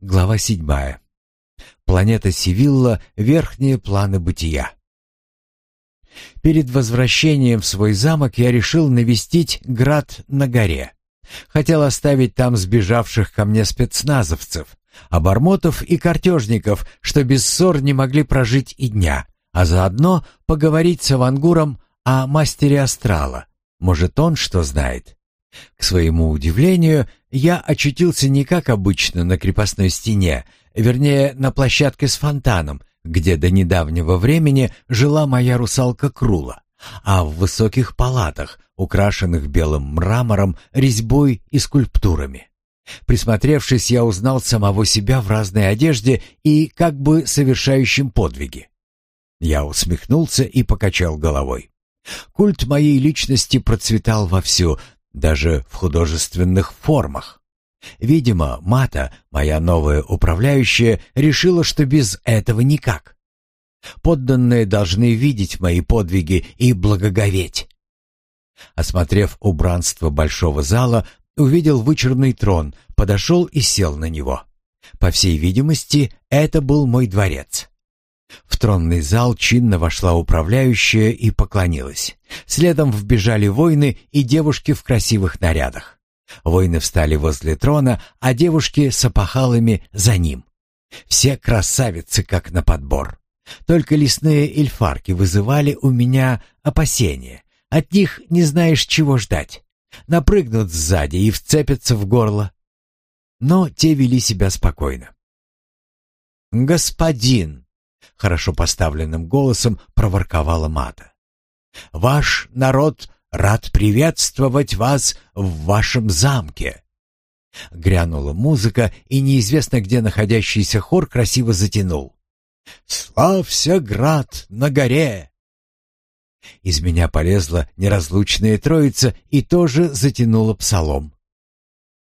Глава седьмая. Планета Сивилла. Верхние планы бытия. Перед возвращением в свой замок я решил навестить град на горе. Хотел оставить там сбежавших ко мне спецназовцев, обормотов и картежников, что без ссор не могли прожить и дня, а заодно поговорить с Авангуром о мастере астрала. Может, он что знает? К своему удивлению, я очутился не как обычно на крепостной стене, вернее, на площадке с фонтаном, где до недавнего времени жила моя русалка Крула, а в высоких палатах, украшенных белым мрамором, резьбой и скульптурами. Присмотревшись, я узнал самого себя в разной одежде и как бы совершающим подвиги. Я усмехнулся и покачал головой. Культ моей личности процветал вовсю, даже в художественных формах. Видимо, Мата, моя новая управляющая, решила, что без этого никак. Подданные должны видеть мои подвиги и благоговеть. Осмотрев убранство большого зала, увидел вычурный трон, подошел и сел на него. По всей видимости, это был мой дворец. В тронный зал чинно вошла управляющая и поклонилась. Следом вбежали воины и девушки в красивых нарядах. Воины встали возле трона, а девушки с опахалами за ним. Все красавицы, как на подбор. Только лесные эльфарки вызывали у меня опасения. От них не знаешь, чего ждать. Напрыгнут сзади и вцепятся в горло. Но те вели себя спокойно. «Господин!» Хорошо поставленным голосом проворковала Мата. «Ваш народ рад приветствовать вас в вашем замке!» Грянула музыка, и неизвестно где находящийся хор красиво затянул. «Славься, град, на горе!» Из меня полезла неразлучная троица и тоже затянула псалом.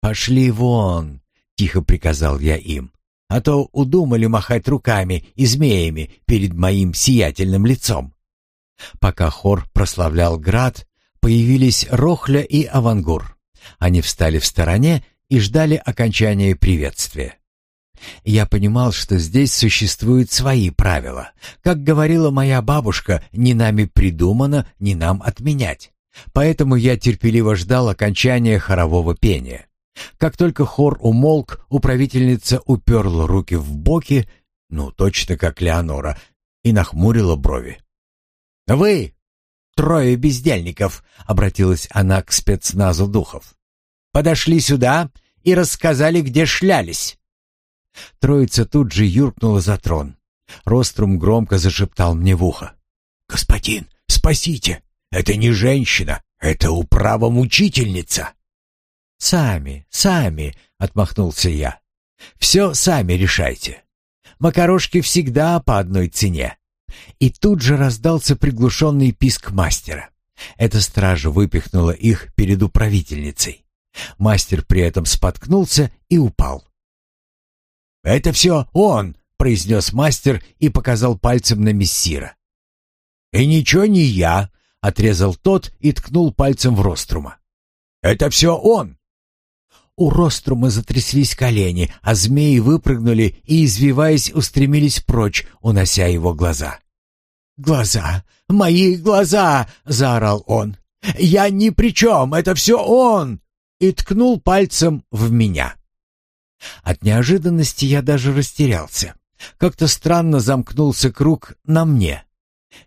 «Пошли вон!» — тихо приказал я им а то удумали махать руками и змеями перед моим сиятельным лицом. Пока хор прославлял град, появились Рохля и Авангур. Они встали в стороне и ждали окончания приветствия. Я понимал, что здесь существуют свои правила. Как говорила моя бабушка, ни нами придумано, ни нам отменять. Поэтому я терпеливо ждал окончания хорового пения. Как только хор умолк, управительница уперла руки в боки, ну, точно как Леонора, и нахмурила брови. «Вы, трое бездельников», — обратилась она к спецназу духов, — «подошли сюда и рассказали, где шлялись». Троица тут же юркнула за трон. Рострум громко зашептал мне в ухо. «Господин, спасите! Это не женщина, это управомучительница!» «Сами, сами», — отмахнулся я. «Все сами решайте. Макарошки всегда по одной цене». И тут же раздался приглушенный писк мастера. Эта стража выпихнула их перед управительницей. Мастер при этом споткнулся и упал. «Это все он!» — произнес мастер и показал пальцем на мессира. «И ничего не я!» — отрезал тот и ткнул пальцем в Рострума. «Это все он! У Рострума затряслись колени, а змеи выпрыгнули и, извиваясь, устремились прочь, унося его глаза. «Глаза! Мои глаза!» — заорал он. «Я ни при чем! Это все он!» И ткнул пальцем в меня. От неожиданности я даже растерялся. Как-то странно замкнулся круг на мне.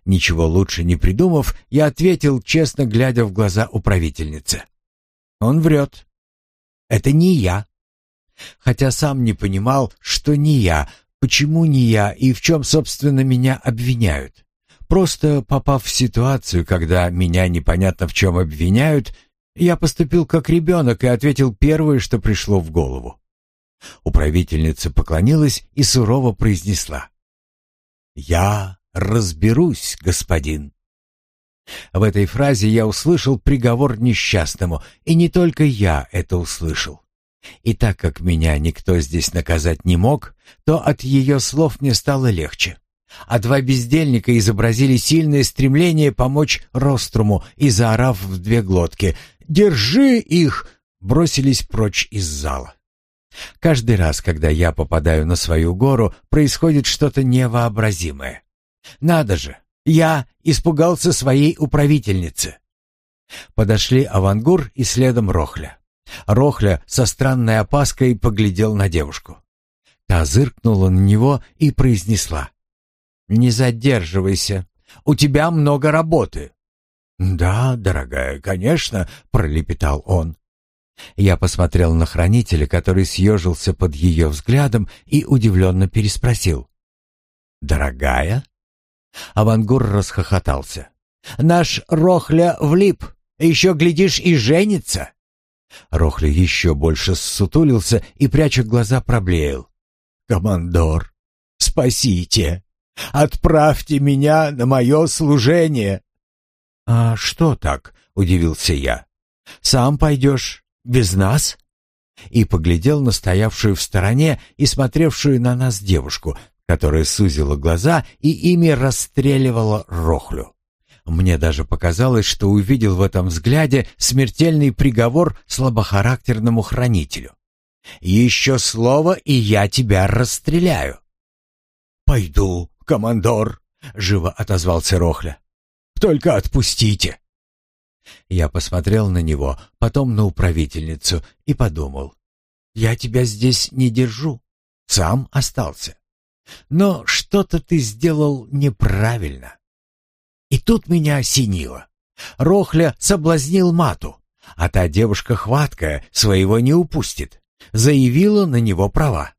Ничего лучше не придумав, я ответил, честно глядя в глаза управительнице. «Он врет. Это не я. Хотя сам не понимал, что не я, почему не я и в чем, собственно, меня обвиняют. Просто попав в ситуацию, когда меня непонятно в чем обвиняют, я поступил как ребенок и ответил первое, что пришло в голову. Управительница поклонилась и сурово произнесла. «Я разберусь, господин». В этой фразе я услышал приговор несчастному, и не только я это услышал. И так как меня никто здесь наказать не мог, то от ее слов мне стало легче. А два бездельника изобразили сильное стремление помочь Роструму и, заорав в две глотки «Держи их!», бросились прочь из зала. Каждый раз, когда я попадаю на свою гору, происходит что-то невообразимое. Надо же, я испугался своей управительницы. Подошли Авангур и следом Рохля. Рохля со странной опаской поглядел на девушку. Та зыркнула на него и произнесла. «Не задерживайся, у тебя много работы». «Да, дорогая, конечно», — пролепетал он. Я посмотрел на хранителя, который съежился под ее взглядом и удивленно переспросил. «Дорогая?» Авангур расхохотался. «Наш Рохля влип, еще, глядишь, и женится!» Рохля еще больше ссутулился и, пряча глаза, проблеял. «Командор, спасите! Отправьте меня на мое служение!» «А что так?» — удивился я. «Сам пойдешь? Без нас?» И поглядел на стоявшую в стороне и смотревшую на нас девушку, которая сузила глаза и ими расстреливала Рохлю. Мне даже показалось, что увидел в этом взгляде смертельный приговор слабохарактерному хранителю. «Еще слово, и я тебя расстреляю». «Пойду, командор», — живо отозвался Рохля. «Только отпустите». Я посмотрел на него, потом на управительницу и подумал. «Я тебя здесь не держу, сам остался. Но что-то ты сделал неправильно». И тут меня осенило. Рохля соблазнил мату, а та девушка хваткая своего не упустит. Заявила на него права.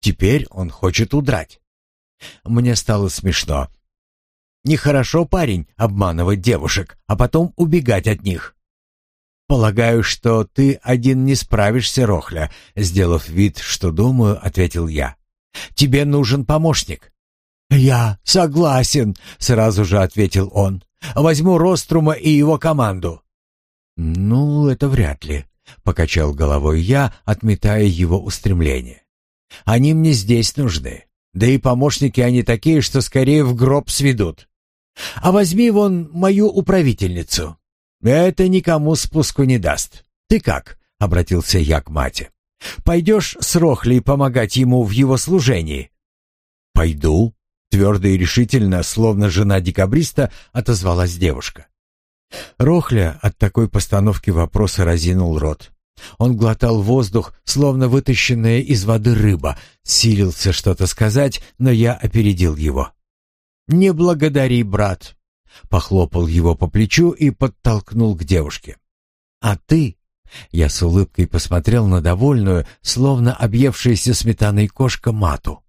Теперь он хочет удрать. Мне стало смешно. Нехорошо, парень, обманывать девушек, а потом убегать от них. «Полагаю, что ты один не справишься, Рохля», — сделав вид, что думаю, ответил я. «Тебе нужен помощник. «Я согласен», — сразу же ответил он. «Возьму Рострума и его команду». «Ну, это вряд ли», — покачал головой я, отметая его устремление. «Они мне здесь нужны. Да и помощники они такие, что скорее в гроб сведут. А возьми вон мою управительницу. Это никому спуску не даст. Ты как?» — обратился я к мате. «Пойдешь с Рохлей помогать ему в его служении?» «Пойду», Твердо и решительно, словно жена декабриста, отозвалась девушка. Рохля от такой постановки вопроса разинул рот. Он глотал воздух, словно вытащенная из воды рыба, силился что-то сказать, но я опередил его. «Не благодари, брат!» Похлопал его по плечу и подтолкнул к девушке. «А ты?» Я с улыбкой посмотрел на довольную, словно объевшаяся сметаной кошка мату.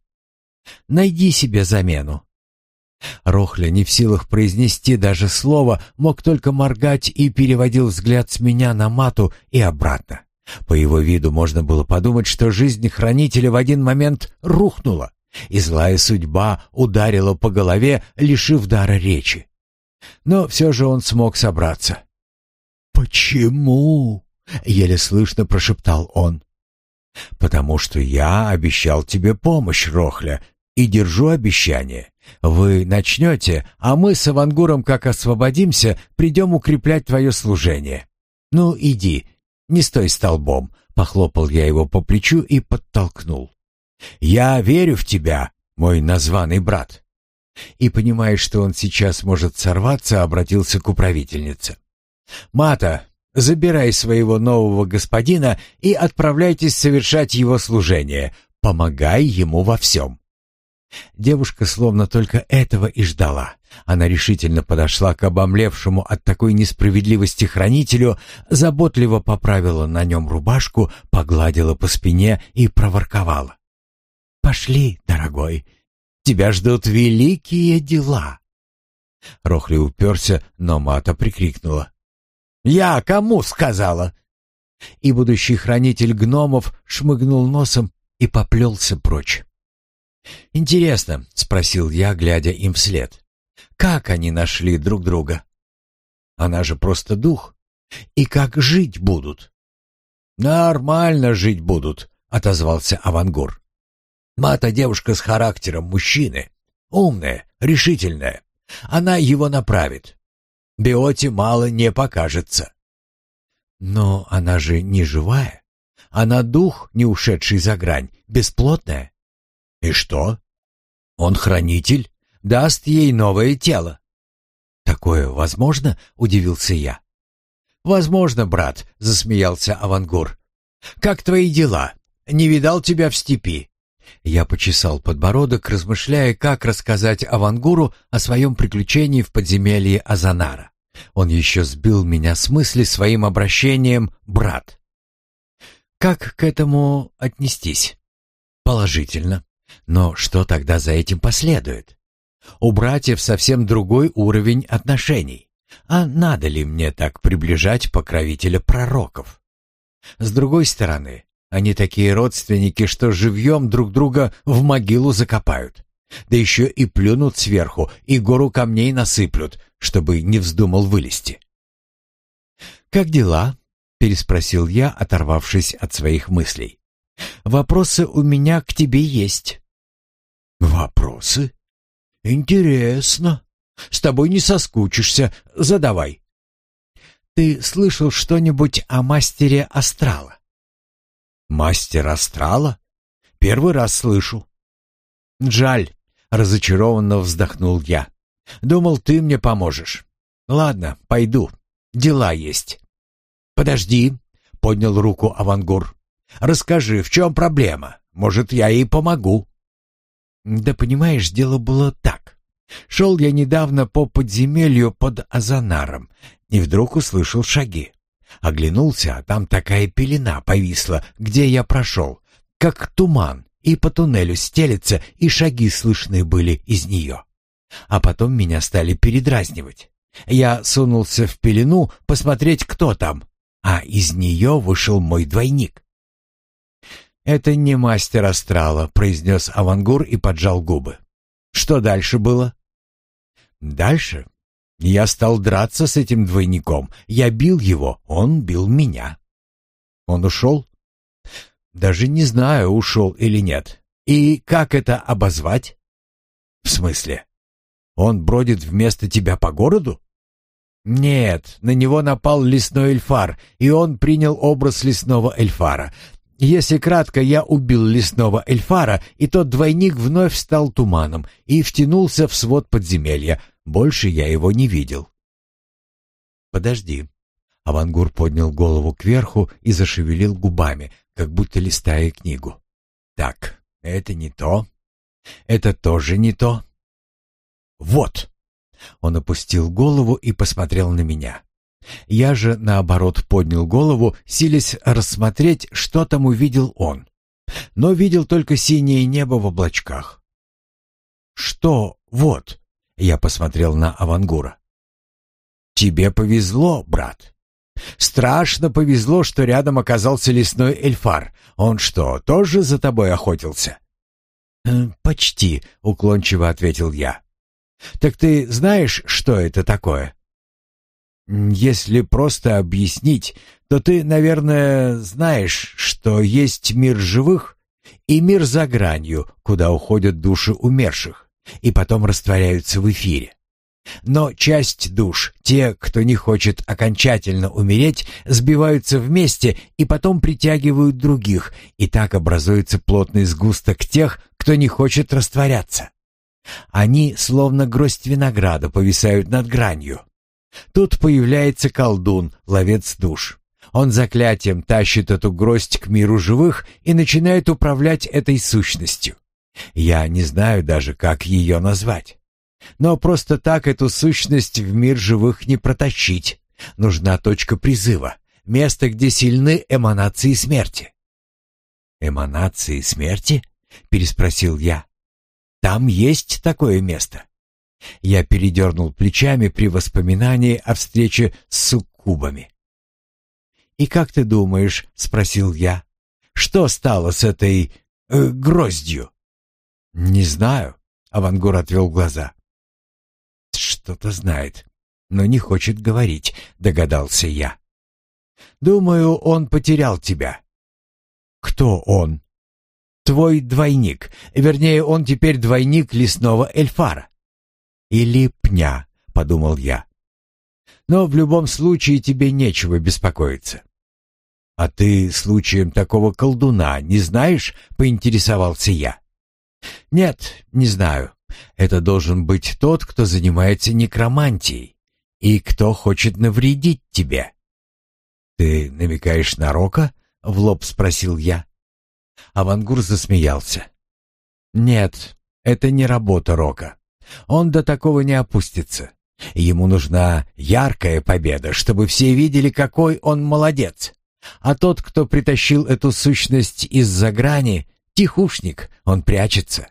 Найди себе замену». Рохля, не в силах произнести даже слово, мог только моргать и переводил взгляд с меня на мату и обратно. По его виду можно было подумать, что жизнь хранителя в один момент рухнула, и злая судьба ударила по голове, лишив дара речи. Но все же он смог собраться. «Почему?» — еле слышно прошептал он. «Потому что я обещал тебе помощь, Рохля, и держу обещание. Вы начнете, а мы с Авангуром, как освободимся, придем укреплять твое служение. Ну, иди, не стой столбом, похлопал я его по плечу и подтолкнул. Я верю в тебя, мой названный брат. И понимая, что он сейчас может сорваться, обратился к управительнице. Мата, забирай своего нового господина и отправляйтесь совершать его служение. Помогай ему во всем. Девушка словно только этого и ждала. Она решительно подошла к обомлевшему от такой несправедливости хранителю, заботливо поправила на нем рубашку, погладила по спине и проворковала. «Пошли, дорогой, тебя ждут великие дела». Рохли уперся, но Мата прикрикнула. «Я кому сказала?» И будущий хранитель гномов шмыгнул носом и поплелся прочь. «Интересно», — спросил я, глядя им вслед, — «как они нашли друг друга? Она же просто дух. И как жить будут?» «Нормально жить будут», — отозвался Авангур. «Мата девушка с характером мужчины, умная, решительная. Она его направит. Биоте мало не покажется». «Но она же не живая. Она дух, не ушедший за грань, бесплотная. И что? Он хранитель, даст ей новое тело. Такое возможно? Удивился я. Возможно, брат, засмеялся Авангур. Как твои дела? Не видал тебя в степи. Я почесал подбородок, размышляя, как рассказать Авангуру о своем приключении в подземелье Азанара. Он еще сбил меня с мысли своим обращением «брат». Как к этому отнестись? Положительно. Но что тогда за этим последует? У братьев совсем другой уровень отношений. А надо ли мне так приближать покровителя пророков? С другой стороны, они такие родственники, что живьем друг друга в могилу закопают. Да еще и плюнут сверху, и гору камней насыплют, чтобы не вздумал вылезти. «Как дела?» — переспросил я, оторвавшись от своих мыслей. «Вопросы у меня к тебе есть». «Вопросы? Интересно. С тобой не соскучишься. Задавай». «Ты слышал что-нибудь о мастере Астрала?» «Мастер астрала? Первый раз слышу». «Жаль», — разочарованно вздохнул я. «Думал, ты мне поможешь. Ладно, пойду. Дела есть». «Подожди», — поднял руку Авангур. «Расскажи, в чем проблема? Может, я ей помогу». «Да понимаешь, дело было так. Шел я недавно по подземелью под Азанаром и вдруг услышал шаги. Оглянулся, а там такая пелена повисла, где я прошел, как туман, и по туннелю стелется, и шаги слышны были из нее. А потом меня стали передразнивать. Я сунулся в пелену посмотреть, кто там, а из нее вышел мой двойник. «Это не мастер астрала», — произнес Авангур и поджал губы. «Что дальше было?» «Дальше я стал драться с этим двойником. Я бил его, он бил меня. Он ушел? Даже не знаю, ушел или нет. И как это обозвать? В смысле? Он бродит вместо тебя по городу? Нет, на него напал лесной эльфар, и он принял образ лесного эльфара. Если кратко, я убил лесного эльфара, и тот двойник вновь стал туманом и втянулся в свод подземелья, больше я его не видел. «Подожди». Авангур поднял голову кверху и зашевелил губами, как будто листая книгу. «Так, это не то. Это тоже не то. Вот!» Он опустил голову и посмотрел на меня. Я же, наоборот, поднял голову, силясь рассмотреть, что там увидел он. Но видел только синее небо в облачках. «Что вот?» Я посмотрел на Авангура. «Тебе повезло, брат. Страшно повезло, что рядом оказался лесной эльфар. Он что, тоже за тобой охотился?» «Э, «Почти», — уклончиво ответил я. «Так ты знаешь, что это такое?» «Если просто объяснить, то ты, наверное, знаешь, что есть мир живых и мир за гранью, куда уходят души умерших и потом растворяются в эфире. Но часть душ, те, кто не хочет окончательно умереть, сбиваются вместе и потом притягивают других, и так образуется плотный сгусток тех, кто не хочет растворяться. Они, словно гроздь винограда, повисают над гранью. Тут появляется колдун, ловец душ. Он заклятием тащит эту гроздь к миру живых и начинает управлять этой сущностью. Я не знаю даже, как ее назвать. Но просто так эту сущность в мир живых не протащить. Нужна точка призыва, место, где сильны эманации смерти. «Эманации смерти?» — переспросил я. «Там есть такое место?» Я передернул плечами при воспоминании о встрече с суккубами. «И как ты думаешь?» — спросил я. «Что стало с этой... Э, гроздью?» «Не знаю», — Авангур отвел глаза. «Что-то знает, но не хочет говорить», — догадался я. «Думаю, он потерял тебя». «Кто он?» «Твой двойник. Вернее, он теперь двойник лесного эльфара». «Или пня», — подумал я. «Но в любом случае тебе нечего беспокоиться». «А ты случаем такого колдуна не знаешь?» — поинтересовался я. «Нет, не знаю. Это должен быть тот, кто занимается некромантией и кто хочет навредить тебе». «Ты намекаешь на Рока?» — в лоб спросил я. Авангур засмеялся. «Нет, это не работа Рока. Он до такого не опустится. Ему нужна яркая победа, чтобы все видели, какой он молодец. А тот, кто притащил эту сущность из-за грани, тихушник, он прячется.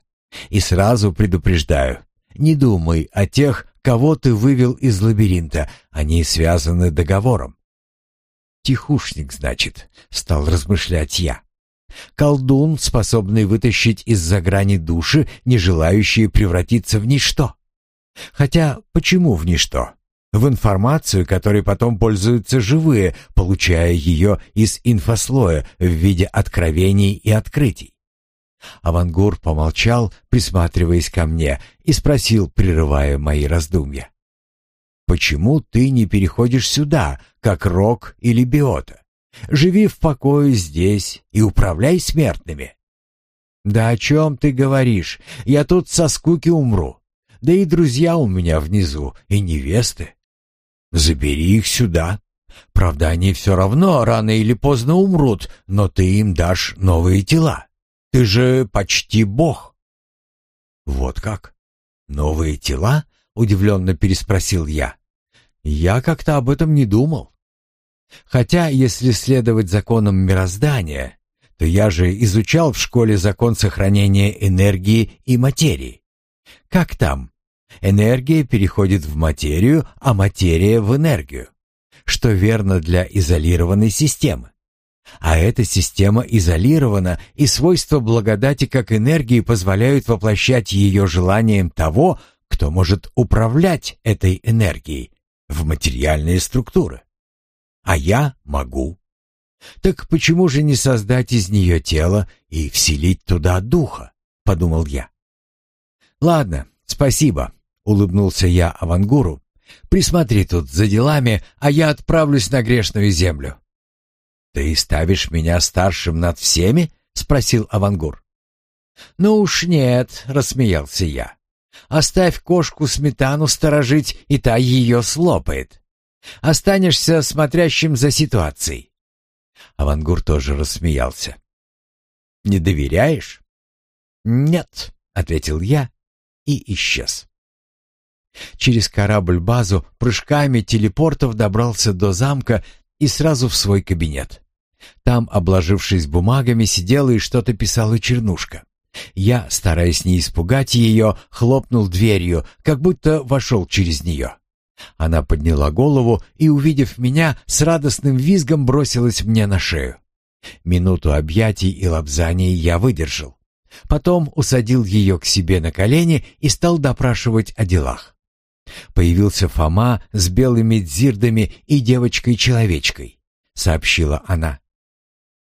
И сразу предупреждаю, не думай о тех, кого ты вывел из лабиринта, они связаны договором. Тихушник, значит, стал размышлять я. Колдун, способный вытащить из-за грани души, не желающие превратиться в ничто. Хотя почему в ничто? В информацию, которой потом пользуются живые, получая ее из инфослоя в виде откровений и открытий. Авангур помолчал, присматриваясь ко мне, и спросил, прерывая мои раздумья. «Почему ты не переходишь сюда, как Рок или Биота? Живи в покое здесь и управляй смертными». «Да о чем ты говоришь? Я тут со скуки умру. Да и друзья у меня внизу, и невесты. Забери их сюда. Правда, они все равно рано или поздно умрут, но ты им дашь новые тела. Ты же почти бог. Вот как? Новые тела? Удивленно переспросил я. Я как-то об этом не думал. Хотя, если следовать законам мироздания, то я же изучал в школе закон сохранения энергии и материи. Как там? Энергия переходит в материю, а материя в энергию, что верно для изолированной системы. А эта система изолирована, и свойства благодати как энергии позволяют воплощать ее желанием того, кто может управлять этой энергией в материальные структуры. А я могу. Так почему же не создать из нее тело и вселить туда духа, подумал я. Ладно, спасибо. — улыбнулся я Авангуру. «Присмотри тут за делами, а я отправлюсь на грешную землю». «Ты ставишь меня старшим над всеми?» — спросил Авангур. «Ну уж нет», — рассмеялся я. «Оставь кошку сметану сторожить, и та ее слопает. Останешься смотрящим за ситуацией». Авангур тоже рассмеялся. «Не доверяешь?» «Нет», — ответил я и исчез. Через корабль-базу прыжками телепортов добрался до замка и сразу в свой кабинет. Там, обложившись бумагами, сидела и что-то писала Чернушка. Я, стараясь не испугать ее, хлопнул дверью, как будто вошел через нее. Она подняла голову и, увидев меня, с радостным визгом бросилась мне на шею. Минуту объятий и лобзаний я выдержал. Потом усадил ее к себе на колени и стал допрашивать о делах. Появился Фома с белыми дзирдами и девочкой-человечкой, сообщила она.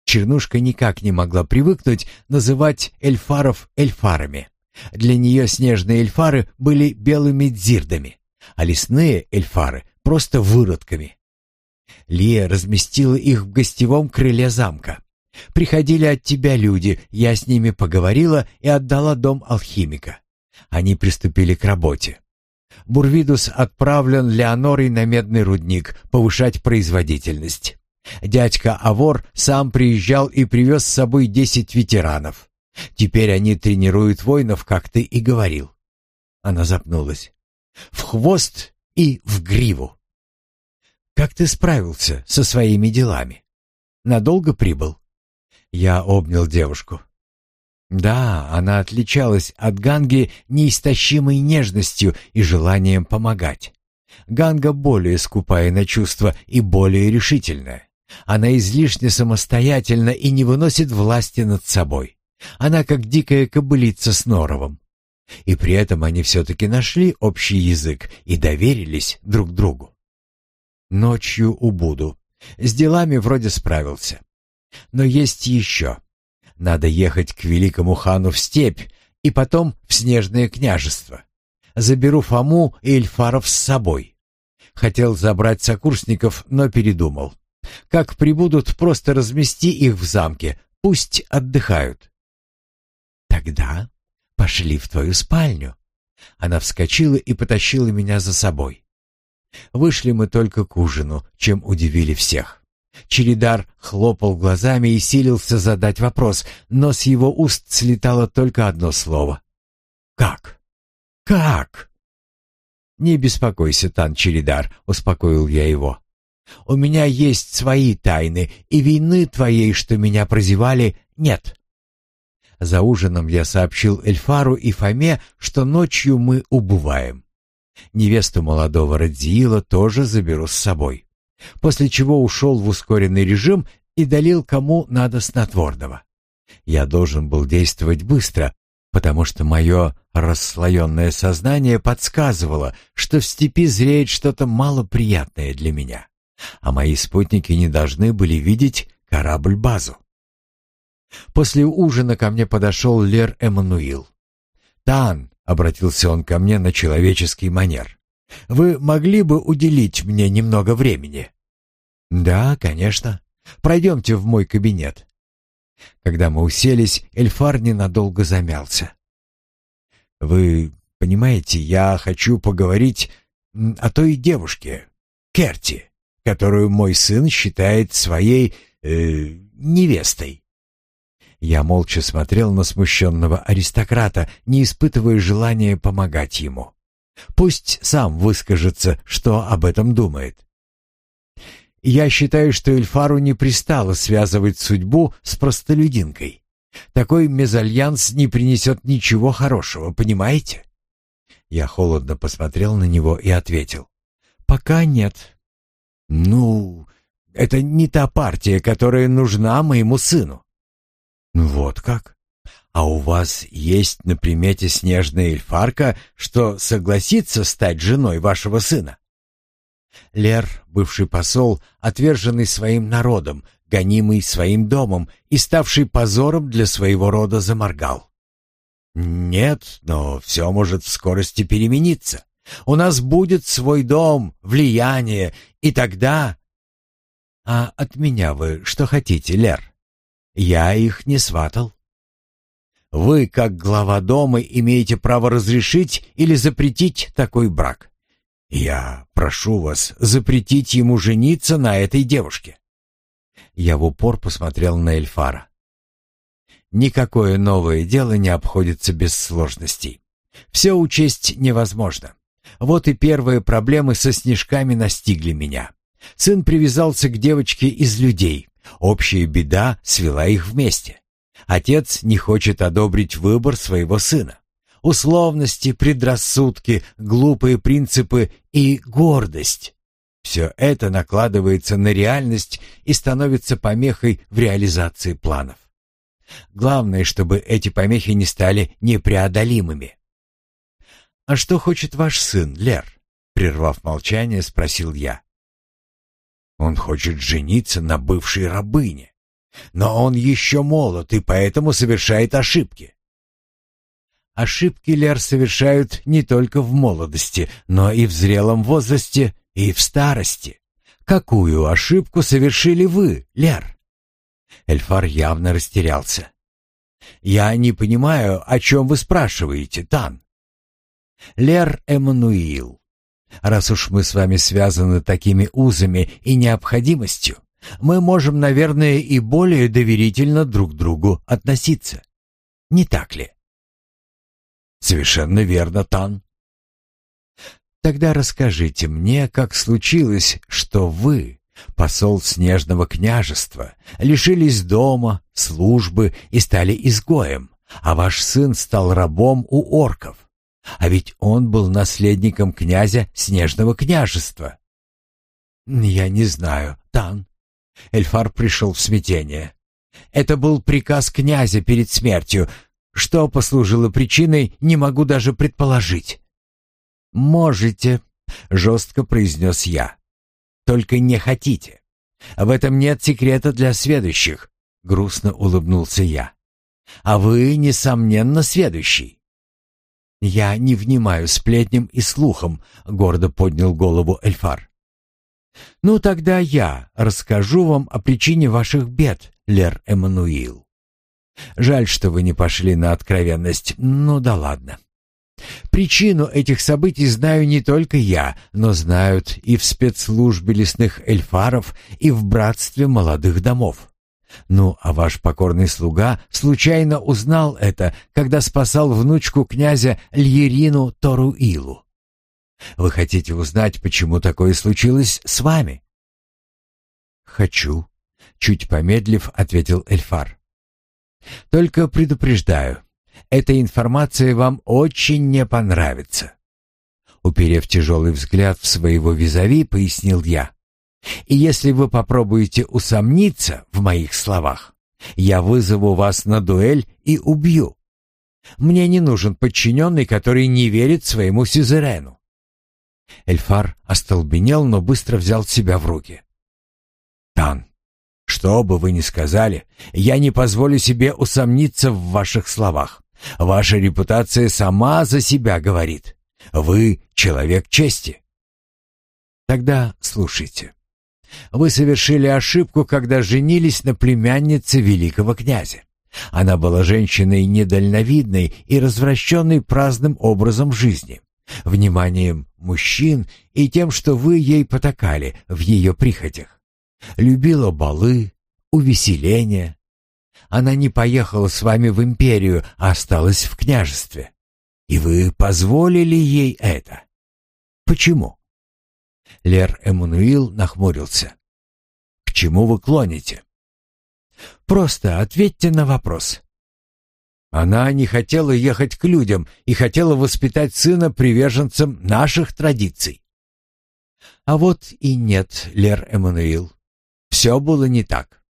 Чернушка никак не могла привыкнуть называть эльфаров эльфарами. Для нее снежные эльфары были белыми дзирдами, а лесные эльфары — просто выродками. Лия разместила их в гостевом крыле замка. Приходили от тебя люди, я с ними поговорила и отдала дом алхимика. Они приступили к работе. Бурвидус отправлен Леонорой на медный рудник повышать производительность. Дядька Авор сам приезжал и привез с собой десять ветеранов. Теперь они тренируют воинов, как ты и говорил. Она запнулась. В хвост и в гриву. Как ты справился со своими делами? Надолго прибыл? Я обнял девушку. Да, она отличалась от Ганги неистощимой нежностью и желанием помогать. Ганга более скупая на чувства и более решительная. Она излишне самостоятельна и не выносит власти над собой. Она как дикая кобылица с норовом. И при этом они все-таки нашли общий язык и доверились друг другу. Ночью убуду. С делами вроде справился. Но есть еще. Надо ехать к великому хану в степь и потом в снежное княжество. Заберу Фому и Эльфаров с собой. Хотел забрать сокурсников, но передумал. Как прибудут, просто размести их в замке, пусть отдыхают». «Тогда пошли в твою спальню». Она вскочила и потащила меня за собой. Вышли мы только к ужину, чем удивили всех. Чередар хлопал глазами и силился задать вопрос, но с его уст слетало только одно слово. «Как? Как?» «Не беспокойся, Тан Чередар», — успокоил я его. «У меня есть свои тайны, и вины твоей, что меня прозевали, нет». За ужином я сообщил Эльфару и Фоме, что ночью мы убываем. Невесту молодого Радзиила тоже заберу с собой. После чего ушел в ускоренный режим и долил кому надо снотворного. Я должен был действовать быстро, потому что мое расслоенное сознание подсказывало, что в степи зреет что-то малоприятное для меня, а мои спутники не должны были видеть корабль-базу. После ужина ко мне подошел Лер Эммануил. «Тан», — обратился он ко мне на человеческий манер, — «вы могли бы уделить мне немного времени?» «Да, конечно. Пройдемте в мой кабинет». Когда мы уселись, Эльфар ненадолго замялся. «Вы понимаете, я хочу поговорить о той девушке, Керти, которую мой сын считает своей э, невестой». Я молча смотрел на смущенного аристократа, не испытывая желания помогать ему. Пусть сам выскажется, что об этом думает. Я считаю, что Эльфару не пристало связывать судьбу с простолюдинкой. Такой мезальянс не принесет ничего хорошего, понимаете? Я холодно посмотрел на него и ответил. Пока нет. Ну, это не та партия, которая нужна моему сыну. Вот как? А у вас есть на примете снежная эльфарка, что согласится стать женой вашего сына? Лер, бывший посол, отверженный своим народом, гонимый своим домом и ставший позором для своего рода, заморгал. «Нет, но все может в скорости перемениться. У нас будет свой дом, влияние, и тогда...» «А от меня вы что хотите, Лер? Я их не сватал». «Вы, как глава дома, имеете право разрешить или запретить такой брак. Я прошу вас запретить ему жениться на этой девушке. Я в упор посмотрел на Эльфара. Никакое новое дело не обходится без сложностей. Все учесть невозможно. Вот и первые проблемы со снежками настигли меня. Сын привязался к девочке из людей. Общая беда свела их вместе. Отец не хочет одобрить выбор своего сына условности, предрассудки, глупые принципы и гордость. Все это накладывается на реальность и становится помехой в реализации планов. Главное, чтобы эти помехи не стали непреодолимыми. «А что хочет ваш сын, Лер?» Прервав молчание, спросил я. «Он хочет жениться на бывшей рабыне. Но он еще молод и поэтому совершает ошибки. Ошибки Лер совершают не только в молодости, но и в зрелом возрасте, и в старости. Какую ошибку совершили вы, Лер? Эльфар явно растерялся. Я не понимаю, о чем вы спрашиваете, Тан. Лер Эммануил, раз уж мы с вами связаны такими узами и необходимостью, мы можем, наверное, и более доверительно друг к другу относиться. Не так ли? Совершенно верно, Тан. Тогда расскажите мне, как случилось, что вы, посол Снежного княжества, лишились дома, службы и стали изгоем, а ваш сын стал рабом у орков. А ведь он был наследником князя Снежного княжества. Я не знаю, Тан. Эльфар пришел в смятение. Это был приказ князя перед смертью, что послужило причиной, не могу даже предположить. «Можете», — жестко произнес я. «Только не хотите. В этом нет секрета для сведущих», — грустно улыбнулся я. «А вы, несомненно, сведущий». «Я не внимаю сплетням и слухам», — гордо поднял голову Эльфар. Ну тогда я расскажу вам о причине ваших бед, Лер Эммануил. Жаль, что вы не пошли на откровенность. Ну да ладно. Причину этих событий знаю не только я, но знают и в спецслужбе лесных эльфаров, и в братстве молодых домов. Ну, а ваш покорный слуга случайно узнал это, когда спасал внучку князя Льерину Торуилу. Вы хотите узнать, почему такое случилось с вами? Хочу, чуть помедлив, ответил Эльфар. Только предупреждаю, эта информация вам очень не понравится. Уперев тяжелый взгляд в своего визави, пояснил я. И если вы попробуете усомниться в моих словах, я вызову вас на дуэль и убью. Мне не нужен подчиненный, который не верит своему сюзерену. Эльфар остолбенел, но быстро взял себя в руки. «Тан, что бы вы ни сказали, я не позволю себе усомниться в ваших словах. Ваша репутация сама за себя говорит. Вы человек чести». «Тогда слушайте. Вы совершили ошибку, когда женились на племяннице великого князя. Она была женщиной недальновидной и развращенной праздным образом жизни, вниманием мужчин и тем, что вы ей потакали в ее прихотях. Любила балы, увеселения. Она не поехала с вами в империю, а осталась в княжестве. И вы позволили ей это. Почему? Лер Эммануил нахмурился. «К чему вы клоните?» «Просто ответьте на вопрос». Она не хотела ехать к людям и хотела воспитать сына приверженцем наших традиций. А вот и нет, Лер Эммануил. Все было не так.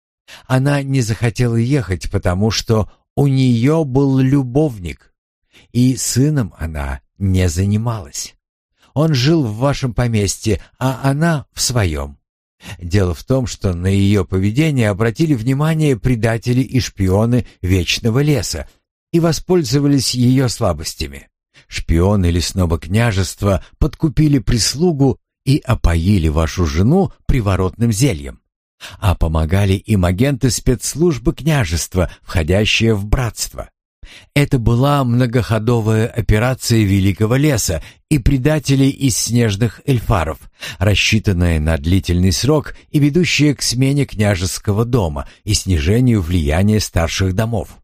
Она не захотела ехать, потому что у нее был любовник, и сыном она не занималась. Он жил в вашем поместье, а она в своем. Дело в том, что на ее поведение обратили внимание предатели и шпионы Вечного леса и воспользовались ее слабостями. Шпионы лесного княжества подкупили прислугу и опоили вашу жену приворотным зельем. А помогали им агенты спецслужбы княжества, входящие в братство. Это была многоходовая операция Великого леса и предателей из снежных эльфаров, рассчитанная на длительный срок и ведущая к смене княжеского дома и снижению влияния старших домов.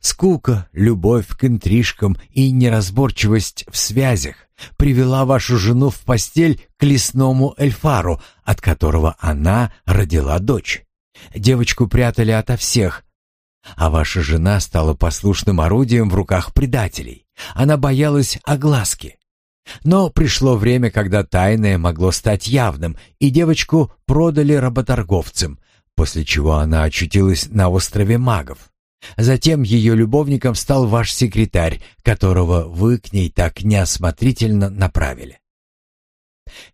Скука, любовь к интрижкам и неразборчивость в связях привела вашу жену в постель к лесному эльфару, от которого она родила дочь. Девочку прятали ото всех, а ваша жена стала послушным орудием в руках предателей. Она боялась огласки. Но пришло время, когда тайное могло стать явным, и девочку продали работорговцам, после чего она очутилась на острове магов. Затем ее любовником стал ваш секретарь, которого вы к ней так неосмотрительно направили.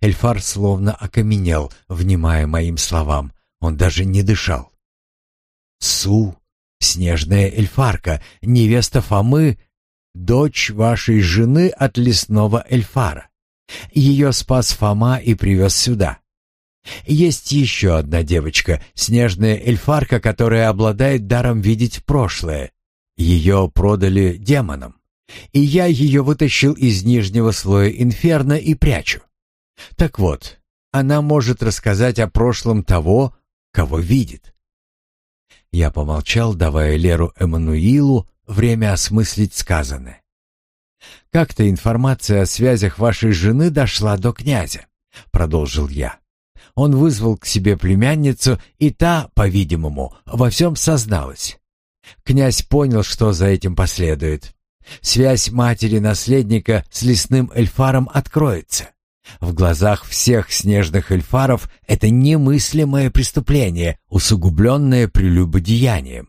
Эльфар словно окаменел, внимая моим словам. Он даже не дышал. «Су Снежная эльфарка, невеста Фомы, дочь вашей жены от лесного эльфара. Ее спас Фома и привез сюда. Есть еще одна девочка, снежная эльфарка, которая обладает даром видеть прошлое. Ее продали демонам. И я ее вытащил из нижнего слоя инферно и прячу. Так вот, она может рассказать о прошлом того, кого видит. Я помолчал, давая Леру Эммануилу время осмыслить сказанное. «Как-то информация о связях вашей жены дошла до князя», — продолжил я. Он вызвал к себе племянницу, и та, по-видимому, во всем созналась. Князь понял, что за этим последует. Связь матери-наследника с лесным эльфаром откроется. В глазах всех снежных эльфаров это немыслимое преступление, усугубленное прелюбодеянием.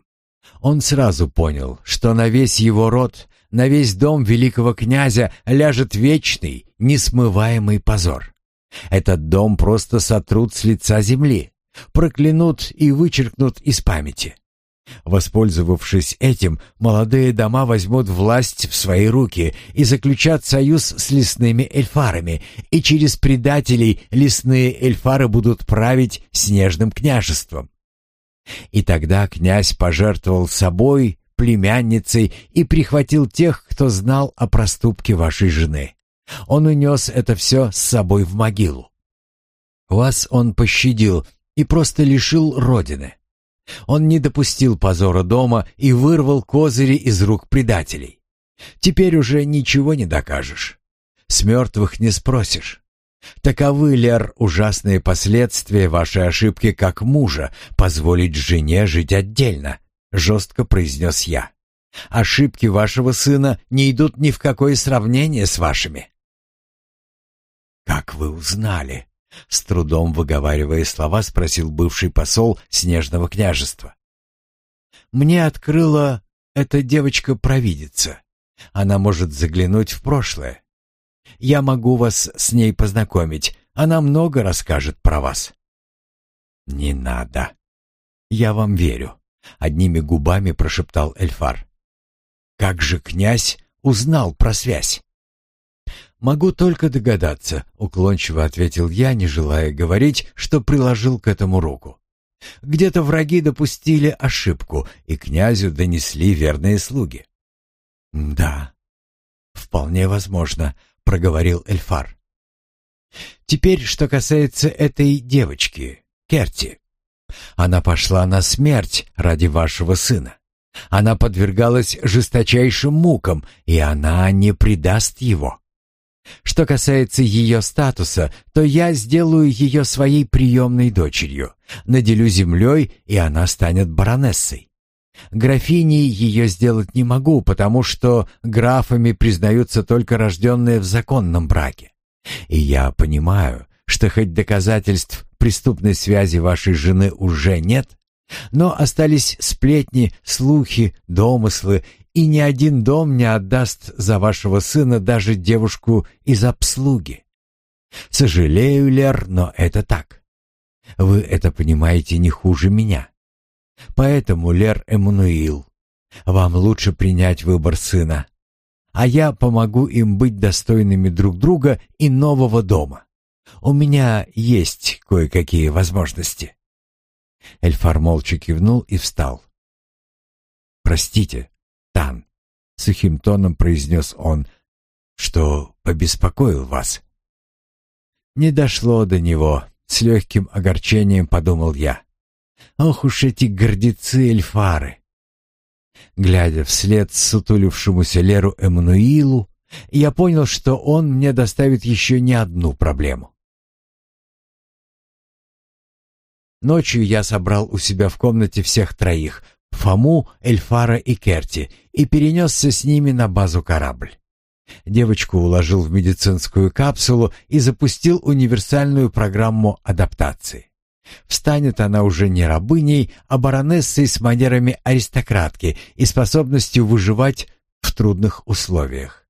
Он сразу понял, что на весь его род, на весь дом великого князя ляжет вечный, несмываемый позор. Этот дом просто сотрут с лица земли, проклянут и вычеркнут из памяти. Воспользовавшись этим, молодые дома возьмут власть в свои руки и заключат союз с лесными эльфарами, и через предателей лесные эльфары будут править снежным княжеством. И тогда князь пожертвовал собой, племянницей и прихватил тех, кто знал о проступке вашей жены. Он унес это все с собой в могилу. Вас он пощадил и просто лишил родины. Он не допустил позора дома и вырвал козыри из рук предателей. Теперь уже ничего не докажешь. С мертвых не спросишь. Таковы, Лер, ужасные последствия вашей ошибки как мужа позволить жене жить отдельно, жестко произнес я. Ошибки вашего сына не идут ни в какое сравнение с вашими. Как вы узнали? С трудом выговаривая слова, спросил бывший посол Снежного княжества. «Мне открыла эта девочка-провидица. Она может заглянуть в прошлое. Я могу вас с ней познакомить. Она много расскажет про вас». «Не надо. Я вам верю», — одними губами прошептал Эльфар. «Как же князь узнал про связь?» «Могу только догадаться», — уклончиво ответил я, не желая говорить, что приложил к этому руку. «Где-то враги допустили ошибку, и князю донесли верные слуги». «Да, вполне возможно», — проговорил Эльфар. «Теперь, что касается этой девочки, Керти. Она пошла на смерть ради вашего сына. Она подвергалась жесточайшим мукам, и она не предаст его. Что касается ее статуса, то я сделаю ее своей приемной дочерью, наделю землей, и она станет баронессой. Графиней ее сделать не могу, потому что графами признаются только рожденные в законном браке. И я понимаю, что хоть доказательств преступной связи вашей жены уже нет, но остались сплетни, слухи, домыслы, и ни один дом не отдаст за вашего сына даже девушку из обслуги. Сожалею, Лер, но это так. Вы это понимаете не хуже меня. Поэтому, Лер Эммануил, вам лучше принять выбор сына, а я помогу им быть достойными друг друга и нового дома. У меня есть кое-какие возможности. Эльфар молча кивнул и встал. «Простите, Тан», — сухим тоном произнес он, — «что побеспокоил вас». Не дошло до него, с легким огорчением подумал я. Ох уж эти гордецы эльфары! Глядя вслед сутулившемуся Леру Эммануилу, я понял, что он мне доставит еще не одну проблему. Ночью я собрал у себя в комнате всех троих — Фому, Эльфара и Керти — и перенесся с ними на базу корабль. Девочку уложил в медицинскую капсулу и запустил универсальную программу адаптации. Встанет она уже не рабыней, а баронессой с манерами аристократки и способностью выживать в трудных условиях.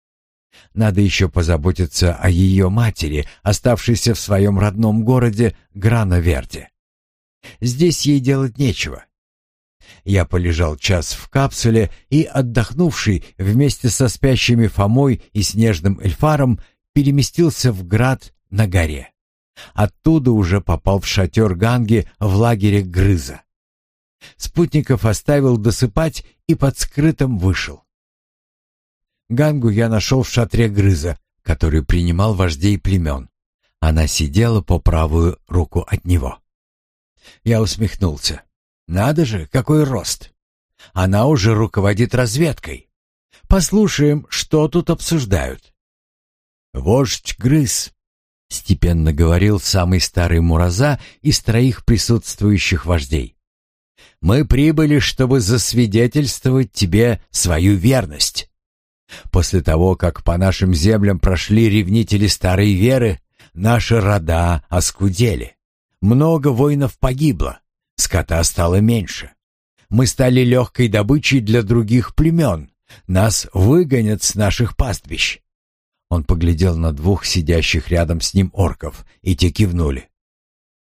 Надо еще позаботиться о ее матери, оставшейся в своем родном городе Грановерде. Здесь ей делать нечего. Я полежал час в капсуле и, отдохнувший вместе со спящими Фомой и снежным эльфаром, переместился в град на горе. Оттуда уже попал в шатер Ганги в лагере Грыза. Спутников оставил досыпать и под скрытым вышел. Гангу я нашел в шатре Грыза, который принимал вождей племен. Она сидела по правую руку от него. Я усмехнулся. Надо же, какой рост! Она уже руководит разведкой. Послушаем, что тут обсуждают. Вождь Грыз, степенно говорил самый старый Мураза из троих присутствующих вождей. Мы прибыли, чтобы засвидетельствовать тебе свою верность. После того, как по нашим землям прошли ревнители старой веры, наши рода оскудели. Много воинов погибло, скота стало меньше. Мы стали легкой добычей для других племен. Нас выгонят с наших пастбищ. Он поглядел на двух сидящих рядом с ним орков, и те кивнули.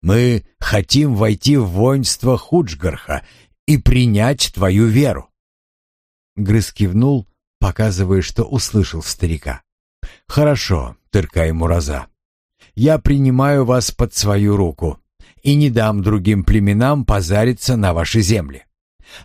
«Мы хотим войти в воинство Худжгарха и принять твою веру. Грыз кивнул, показывая, что услышал старика. «Хорошо, Тыркай Мураза. Я принимаю вас под свою руку и не дам другим племенам позариться на ваши земли.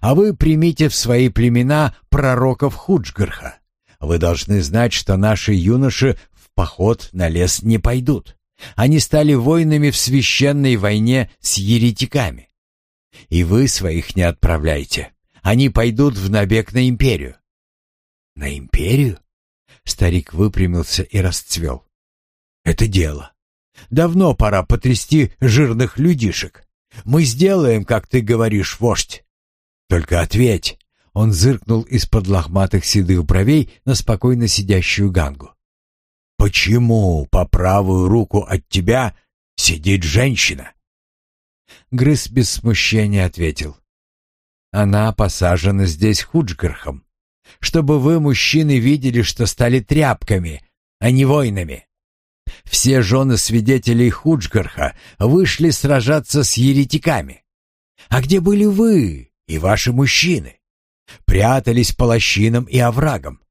А вы примите в свои племена пророков Худжгарха. Вы должны знать, что наши юноши в поход на лес не пойдут. Они стали воинами в священной войне с еретиками. И вы своих не отправляйте. Они пойдут в набег на империю. На империю? Старик выпрямился и расцвел. Это дело. Давно пора потрясти жирных людишек. Мы сделаем, как ты говоришь, вождь. Только ответь. Он зыркнул из-под лохматых седых бровей на спокойно сидящую Гангу. Почему по правую руку от тебя сидит женщина? Грыз без смущения ответил. Она посажена здесь Худжгархом, чтобы вы, мужчины, видели, что стали тряпками, а не воинами. Все жены свидетелей Худжгарха вышли сражаться с еретиками. А где были вы и ваши мужчины? Прятались по лощинам и оврагам.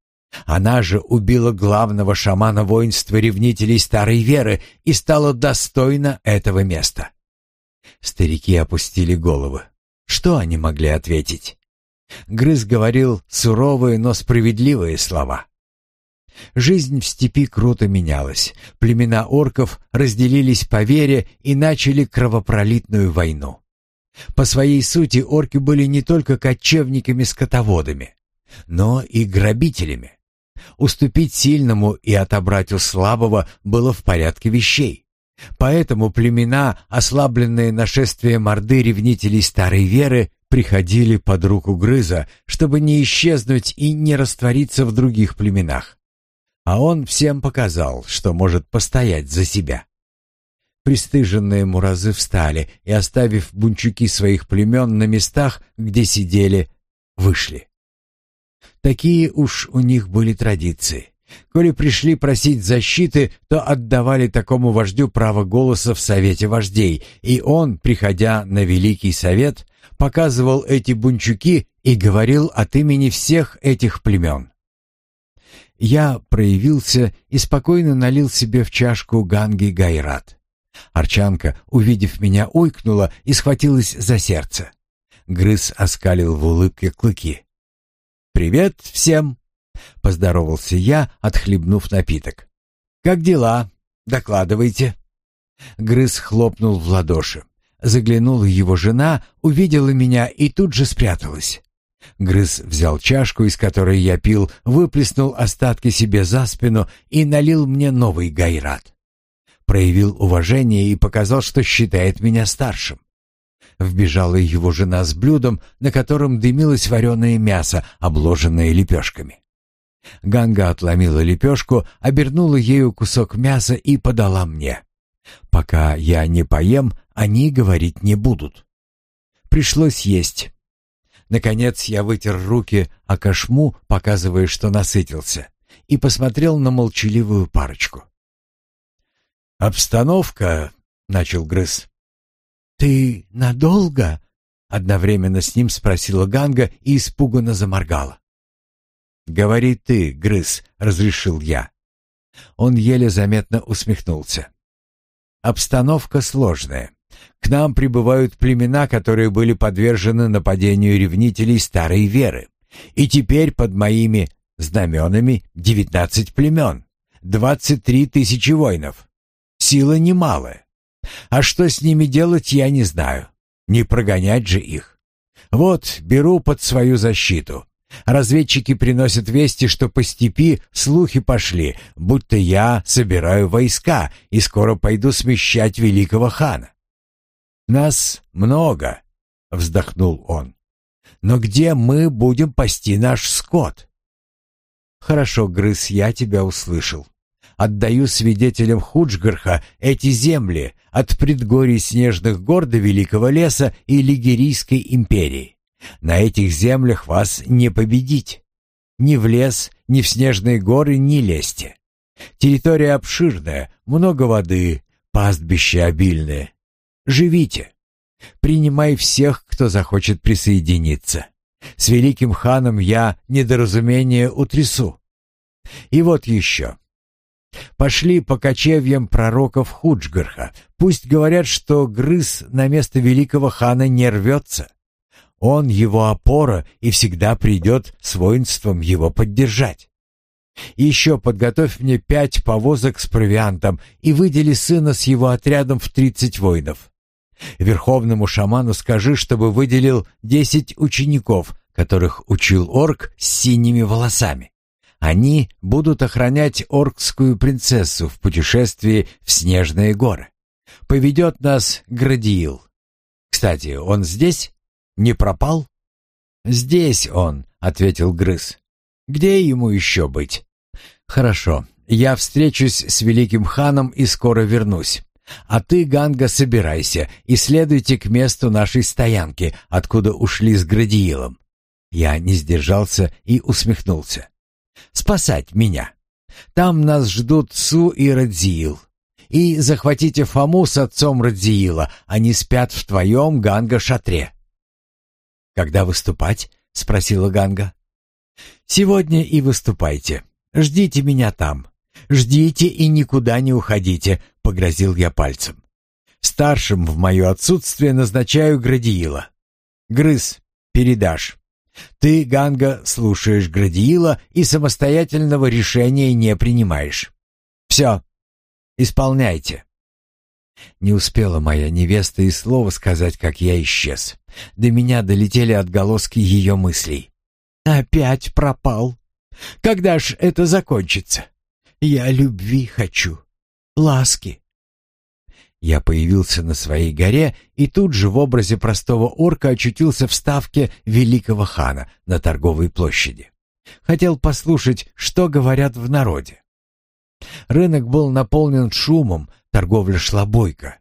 Она же убила главного шамана воинства ревнителей старой веры и стала достойна этого места. Старики опустили головы. Что они могли ответить? Грыз говорил суровые, но справедливые слова. Жизнь в степи круто менялась. Племена орков разделились по вере и начали кровопролитную войну. По своей сути орки были не только кочевниками-скотоводами, но и грабителями. Уступить сильному и отобрать у слабого было в порядке вещей. Поэтому племена, ослабленные нашествием орды ревнителей старой веры, приходили под руку Грыза, чтобы не исчезнуть и не раствориться в других племенах а он всем показал, что может постоять за себя. Пристыженные муразы встали и, оставив бунчуки своих племен на местах, где сидели, вышли. Такие уж у них были традиции. Коли пришли просить защиты, то отдавали такому вождю право голоса в совете вождей, и он, приходя на Великий Совет, показывал эти бунчуки и говорил от имени всех этих племен. Я проявился и спокойно налил себе в чашку ганги гайрат. Арчанка, увидев меня, ойкнула и схватилась за сердце. Грыз оскалил в улыбке клыки. «Привет всем!» — поздоровался я, отхлебнув напиток. «Как дела? Докладывайте». Грыз хлопнул в ладоши. Заглянула его жена, увидела меня и тут же спряталась. Грыз взял чашку, из которой я пил, выплеснул остатки себе за спину и налил мне новый гайрат. Проявил уважение и показал, что считает меня старшим. Вбежала его жена с блюдом, на котором дымилось вареное мясо, обложенное лепешками. Ганга отломила лепешку, обернула ею кусок мяса и подала мне. Пока я не поем, они говорить не будут. Пришлось есть. Наконец я вытер руки о кошму, показывая, что насытился, и посмотрел на молчаливую парочку. «Обстановка», — начал Грыз. «Ты надолго?» — одновременно с ним спросила Ганга и испуганно заморгала. «Говори ты, Грыз», — разрешил я. Он еле заметно усмехнулся. «Обстановка сложная. К нам прибывают племена, которые были подвержены нападению ревнителей старой веры. И теперь под моими знаменами девятнадцать племен, двадцать три тысячи воинов. Сила немалая. А что с ними делать, я не знаю. Не прогонять же их. Вот, беру под свою защиту. Разведчики приносят вести, что по степи слухи пошли, будто я собираю войска и скоро пойду смещать великого хана. «Нас много», — вздохнул он. «Но где мы будем пасти наш скот?» «Хорошо, Грыз, я тебя услышал. Отдаю свидетелям Худжгарха эти земли от предгорий снежных гор до Великого леса и Лигерийской империи. На этих землях вас не победить. Ни в лес, ни в снежные горы не лезьте. Территория обширная, много воды, пастбища обильные. Живите. Принимай всех, кто захочет присоединиться. С великим ханом я недоразумение утрясу. И вот еще. Пошли по кочевьям пророков Худжгарха. Пусть говорят, что Грыз на место великого хана не рвется. Он его опора и всегда придет с воинством его поддержать. еще подготовь мне пять повозок с провиантом и выдели сына с его отрядом в тридцать воинов. Верховному шаману скажи, чтобы выделил десять учеников, которых учил орк с синими волосами. Они будут охранять оркскую принцессу в путешествии в снежные горы. Поведет нас Градиил. Кстати, он здесь? Не пропал? Здесь он, ответил Грыз. Где ему еще быть? Хорошо, я встречусь с великим ханом и скоро вернусь. А ты, Ганга, собирайся и следуйте к месту нашей стоянки, откуда ушли с Градиилом. Я не сдержался и усмехнулся. Спасать меня. Там нас ждут Су и Радзиил. И захватите Фому с отцом Радзиила, они спят в твоем, Ганга, шатре. «Когда выступать?» — спросила Ганга. «Сегодня и выступайте. Ждите меня там. Ждите и никуда не уходите», — погрозил я пальцем. «Старшим в мое отсутствие назначаю Градиила. Грыз, передашь. Ты, Ганга, слушаешь Градиила и самостоятельного решения не принимаешь. Все, исполняйте». Не успела моя невеста и слова сказать, как я исчез. До меня долетели отголоски ее мыслей. «Опять пропал. Когда ж это закончится? Я любви хочу, ласки». Я появился на своей горе и тут же в образе простого орка очутился в ставке великого хана на торговой площади. Хотел послушать, что говорят в народе. Рынок был наполнен шумом, торговля шла бойко.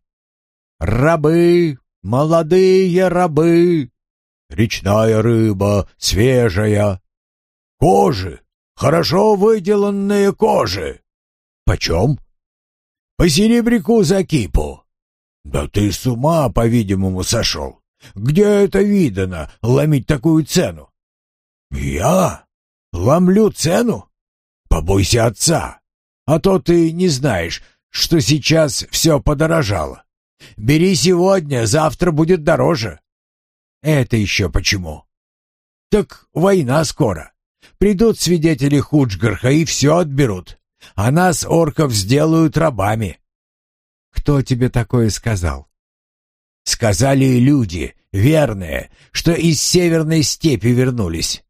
«Рабы! Молодые рабы! Речная рыба, свежая! Кожи! Хорошо выделанные кожи! Почем?» «По серебряку за кипу!» «Да ты с ума, по-видимому, сошел! Где это видано, ломить такую цену?» «Я? Ломлю цену? Побойся отца, а то ты не знаешь, что сейчас все подорожало. Бери сегодня, завтра будет дороже. Это еще почему? Так война скоро. Придут свидетели Худжгарха и все отберут. А нас, орков, сделают рабами. Кто тебе такое сказал? Сказали люди, верные, что из северной степи вернулись.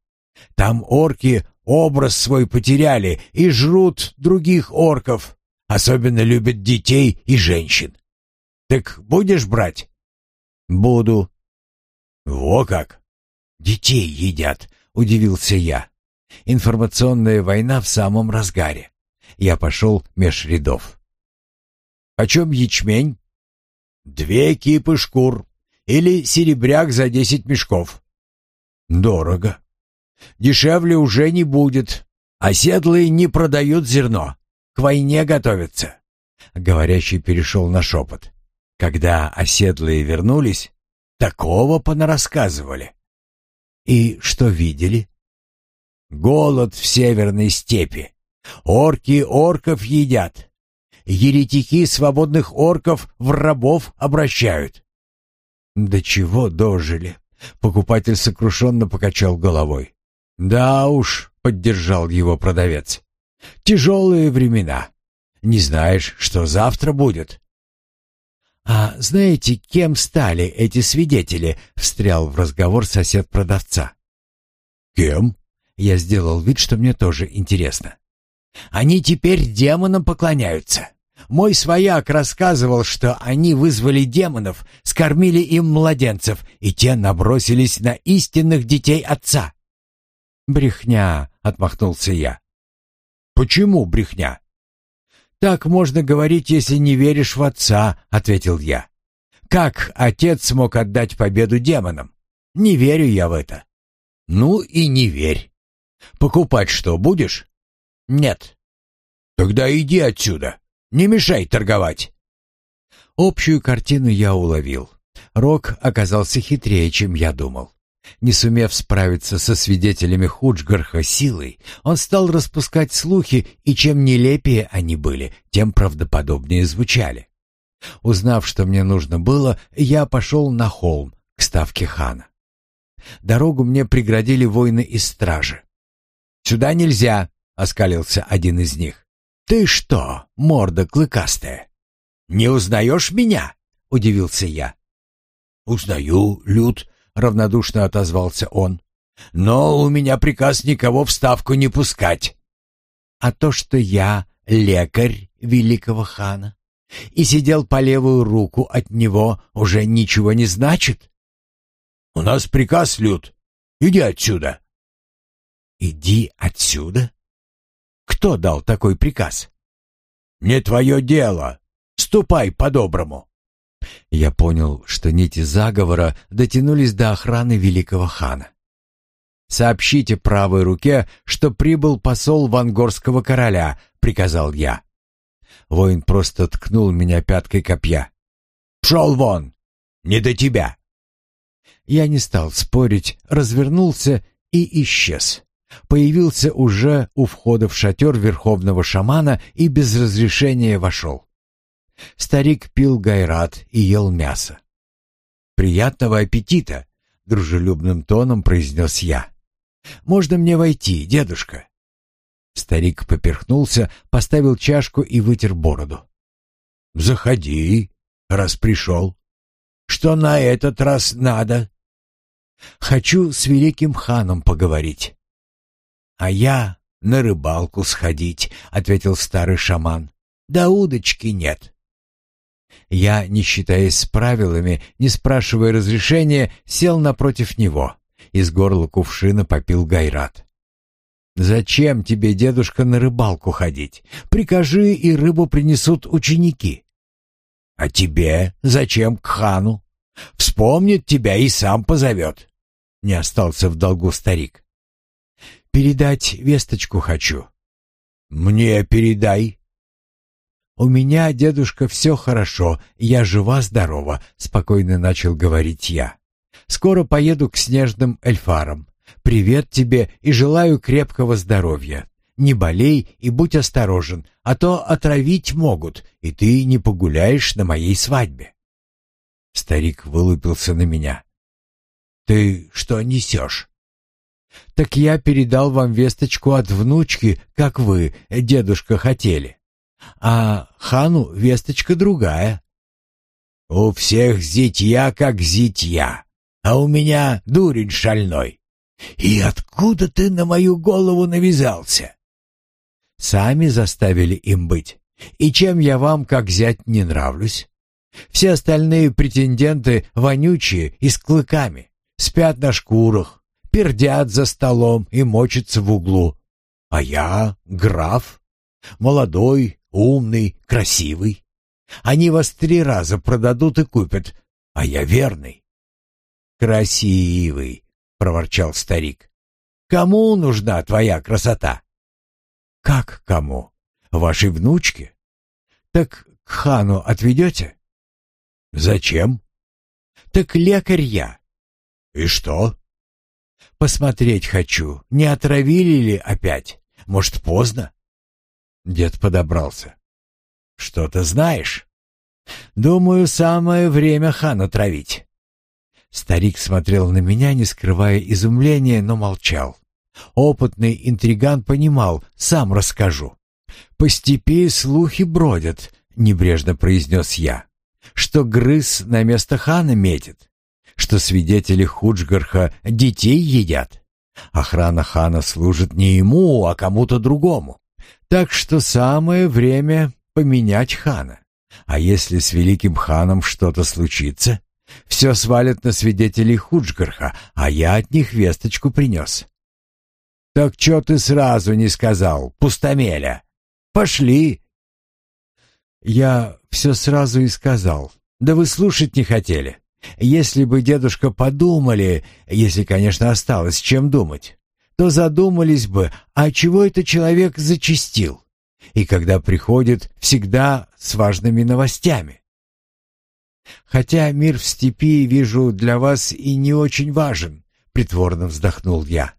Там орки образ свой потеряли и жрут других орков. Особенно любят детей и женщин. Так будешь брать? Буду. Во как! Детей едят, удивился я. Информационная война в самом разгаре. Я пошел меж рядов. О чем ячмень? Две кипы шкур. Или серебряк за десять мешков. Дорого. Дешевле уже не будет. Оседлые не продают зерно к войне готовятся. Говорящий перешел на шепот. Когда оседлые вернулись, такого понарассказывали. И что видели? Голод в северной степи. Орки орков едят. Еретики свободных орков в рабов обращают. До чего дожили? Покупатель сокрушенно покачал головой. Да уж, поддержал его продавец. Тяжелые времена. Не знаешь, что завтра будет. А знаете, кем стали эти свидетели? Встрял в разговор сосед продавца. Кем? Я сделал вид, что мне тоже интересно. Они теперь демонам поклоняются. Мой свояк рассказывал, что они вызвали демонов, скормили им младенцев, и те набросились на истинных детей отца. «Брехня», — отмахнулся я. «Почему брехня?» «Так можно говорить, если не веришь в отца», — ответил я. «Как отец смог отдать победу демонам? Не верю я в это». «Ну и не верь. Покупать что, будешь?» «Нет». «Тогда иди отсюда. Не мешай торговать». Общую картину я уловил. Рок оказался хитрее, чем я думал. Не сумев справиться со свидетелями Худжгарха силой, он стал распускать слухи, и чем нелепее они были, тем правдоподобнее звучали. Узнав, что мне нужно было, я пошел на холм к ставке хана. Дорогу мне преградили воины из стражи. «Сюда нельзя!» — оскалился один из них. «Ты что, морда клыкастая? Не узнаешь меня?» — удивился я. «Узнаю, Люд», — равнодушно отозвался он. «Но у меня приказ никого в ставку не пускать». «А то, что я лекарь великого хана и сидел по левую руку от него, уже ничего не значит?» «У нас приказ, Люд. Иди отсюда». «Иди отсюда? Кто дал такой приказ?» «Не твое дело. Ступай по-доброму». Я понял, что нити заговора дотянулись до охраны великого хана. «Сообщите правой руке, что прибыл посол вангорского короля», — приказал я. Воин просто ткнул меня пяткой копья. «Пшел вон! Не до тебя!» Я не стал спорить, развернулся и исчез. Появился уже у входа в шатер верховного шамана и без разрешения вошел. Старик пил гайрат и ел мясо. «Приятного аппетита!» — дружелюбным тоном произнес я. «Можно мне войти, дедушка?» Старик поперхнулся, поставил чашку и вытер бороду. «Заходи, раз пришел. Что на этот раз надо?» «Хочу с великим ханом поговорить». «А я на рыбалку сходить», — ответил старый шаман. «Да удочки нет». Я, не считаясь с правилами, не спрашивая разрешения, сел напротив него. Из горла кувшина попил гайрат. «Зачем тебе, дедушка, на рыбалку ходить? Прикажи, и рыбу принесут ученики». «А тебе зачем к хану? Вспомнит тебя и сам позовет». Не остался в долгу старик. «Передать весточку хочу». «Мне передай». «У меня, дедушка, все хорошо, я жива-здорова», — спокойно начал говорить я. «Скоро поеду к снежным эльфарам. Привет тебе и желаю крепкого здоровья. Не болей и будь осторожен, а то отравить могут, и ты не погуляешь на моей свадьбе». Старик вылупился на меня. «Ты что несешь?» «Так я передал вам весточку от внучки, как вы, дедушка, хотели. А хану весточка другая». «У всех зитья как зитья, а у меня дурень шальной. И откуда ты на мою голову навязался?» «Сами заставили им быть. И чем я вам, как зять, не нравлюсь? Все остальные претенденты вонючие и с клыками, спят на шкурах, пердят за столом и мочатся в углу. А я граф, молодой, умный, красивый. Они вас три раза продадут и купят, а я верный. Красивый, — проворчал старик. «Кому нужна твоя красота?» «Как кому? Вашей внучке? Так к хану отведете?» «Зачем?» «Так лекарь я». «И что?» «Посмотреть хочу, не отравили ли опять? Может, поздно?» Дед подобрался. «Что-то знаешь?» «Думаю, самое время хана травить». Старик смотрел на меня, не скрывая изумления, но молчал. Опытный интриган понимал, сам расскажу. «По степи слухи бродят», — небрежно произнес я, «что грыз на место хана метит, что свидетели Худжгарха детей едят. Охрана хана служит не ему, а кому-то другому. Так что самое время поменять хана. А если с великим ханом что-то случится, все свалят на свидетелей Худжгарха, а я от них весточку принес. Так что ты сразу не сказал, пустомеля? Пошли. Я все сразу и сказал. Да вы слушать не хотели. Если бы дедушка подумали, если, конечно, осталось чем думать, то задумались бы, а чего это человек зачистил? И когда приходит, всегда с важными новостями. Хотя мир в степи, вижу, для вас и не очень важен, притворно вздохнул я.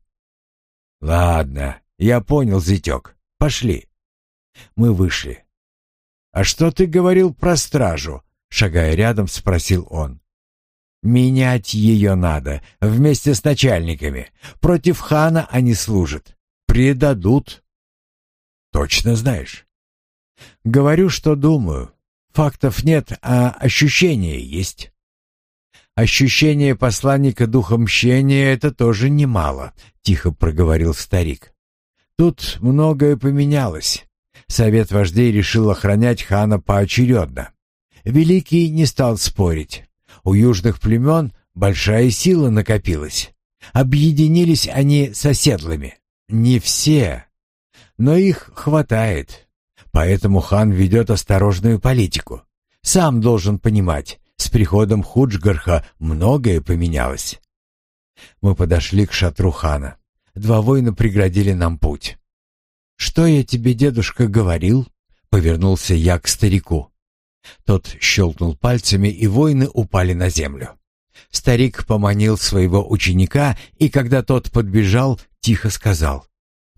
Ладно, я понял, зятек. Пошли. Мы вышли. А что ты говорил про стражу? Шагая рядом, спросил он. Менять ее надо, вместе с начальниками. Против хана они служат. Предадут. Точно знаешь? Говорю, что думаю. Фактов нет, а ощущения есть. Ощущение посланника духа мщения — это тоже немало, — тихо проговорил старик. Тут многое поменялось. Совет вождей решил охранять хана поочередно. Великий не стал спорить. У южных племен большая сила накопилась. Объединились они с оседлыми. Не все, но их хватает. Поэтому хан ведет осторожную политику. Сам должен понимать, с приходом Худжгарха многое поменялось. Мы подошли к шатру хана. Два воина преградили нам путь. «Что я тебе, дедушка, говорил?» — повернулся я к старику. Тот щелкнул пальцами, и воины упали на землю. Старик поманил своего ученика, и когда тот подбежал, тихо сказал,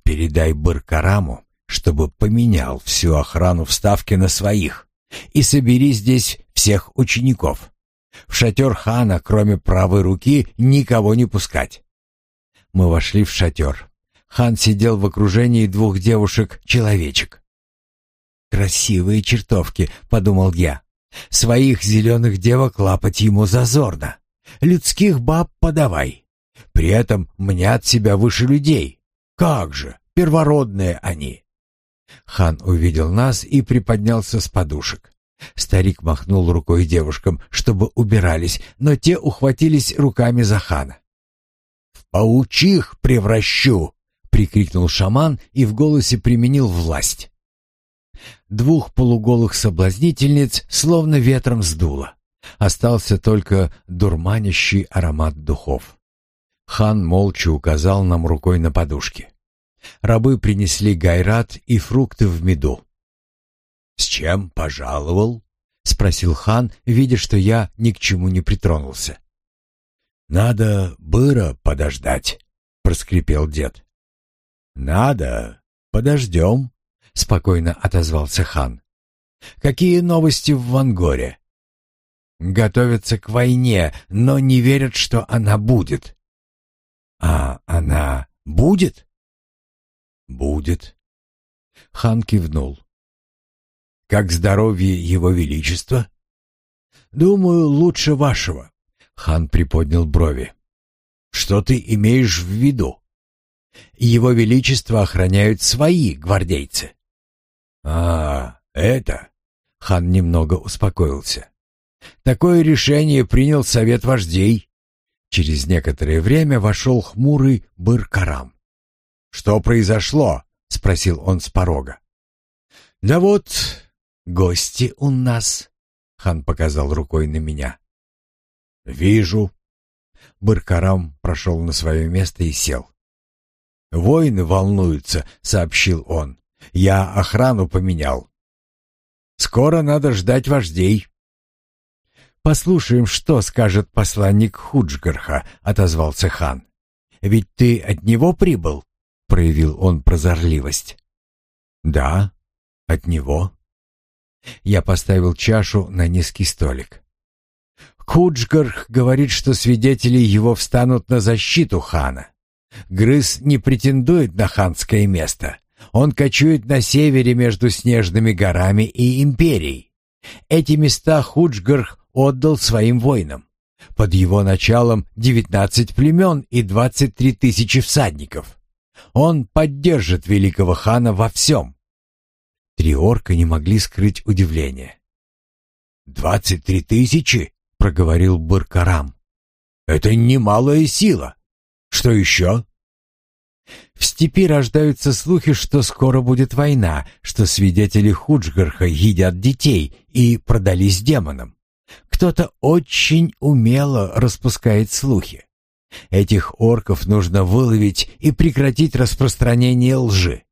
«Передай Баркараму, чтобы поменял всю охрану вставки на своих, и собери здесь всех учеников. В шатер хана, кроме правой руки, никого не пускать». Мы вошли в шатер. Хан сидел в окружении двух девушек-человечек. «Красивые чертовки», — подумал я. «Своих зеленых девок лапать ему зазорно. Людских баб подавай. При этом мнят себя выше людей. Как же, первородные они!» Хан увидел нас и приподнялся с подушек. Старик махнул рукой девушкам, чтобы убирались, но те ухватились руками за хана. «В паучих превращу!» — прикрикнул шаман и в голосе применил власть. Двух полуголых соблазнительниц словно ветром сдуло. Остался только дурманящий аромат духов. Хан молча указал нам рукой на подушки. Рабы принесли гайрат и фрукты в меду. «С чем пожаловал?» — спросил хан, видя, что я ни к чему не притронулся. «Надо быра подождать», — проскрипел дед. «Надо, подождем», — спокойно отозвался хан. «Какие новости в Вангоре?» «Готовятся к войне, но не верят, что она будет». «А она будет?» «Будет». Хан кивнул. «Как здоровье его величества?» «Думаю, лучше вашего». Хан приподнял брови. «Что ты имеешь в виду?» «Его величество охраняют свои гвардейцы». «А, это...» Хан немного успокоился. «Такое решение принял совет вождей». Через некоторое время вошел хмурый Быр-Карам. «Что произошло?» — спросил он с порога. «Да вот, гости у нас», — хан показал рукой на меня. «Вижу». Баркарам прошел на свое место и сел. «Воины волнуются», — сообщил он. «Я охрану поменял. Скоро надо ждать вождей». «Послушаем, что скажет посланник Худжгарха», — отозвался хан. «Ведь ты от него прибыл?» проявил он прозорливость. Да, от него. Я поставил чашу на низкий столик. Худжгарх говорит, что свидетели его встанут на защиту хана. Грыз не претендует на ханское место. Он кочует на севере между снежными горами и империей. Эти места Худжгарх отдал своим воинам. Под его началом девятнадцать племен и двадцать три тысячи всадников. Он поддержит великого хана во всем. Три орка не могли скрыть удивление. «Двадцать три тысячи?» — проговорил Буркарам. «Это немалая сила. Что еще?» В степи рождаются слухи, что скоро будет война, что свидетели Худжгарха едят детей и продались демонам. Кто-то очень умело распускает слухи. Этих орков нужно выловить и прекратить распространение лжи.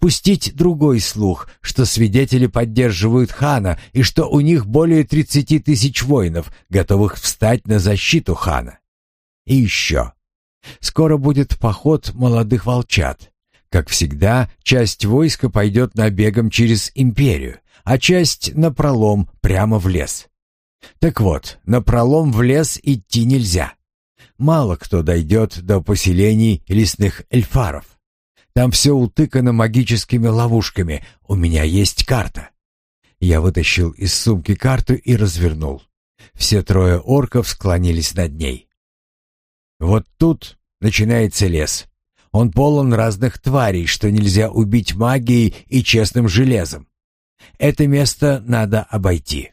Пустить другой слух, что свидетели поддерживают хана и что у них более тридцати тысяч воинов, готовых встать на защиту хана. И еще. Скоро будет поход молодых волчат. Как всегда, часть войска пойдет набегом через империю, а часть напролом прямо в лес. Так вот, напролом в лес идти нельзя. Мало кто дойдет до поселений лесных эльфаров. Там все утыкано магическими ловушками. У меня есть карта. Я вытащил из сумки карту и развернул. Все трое орков склонились над ней. Вот тут начинается лес. Он полон разных тварей, что нельзя убить магией и честным железом. Это место надо обойти.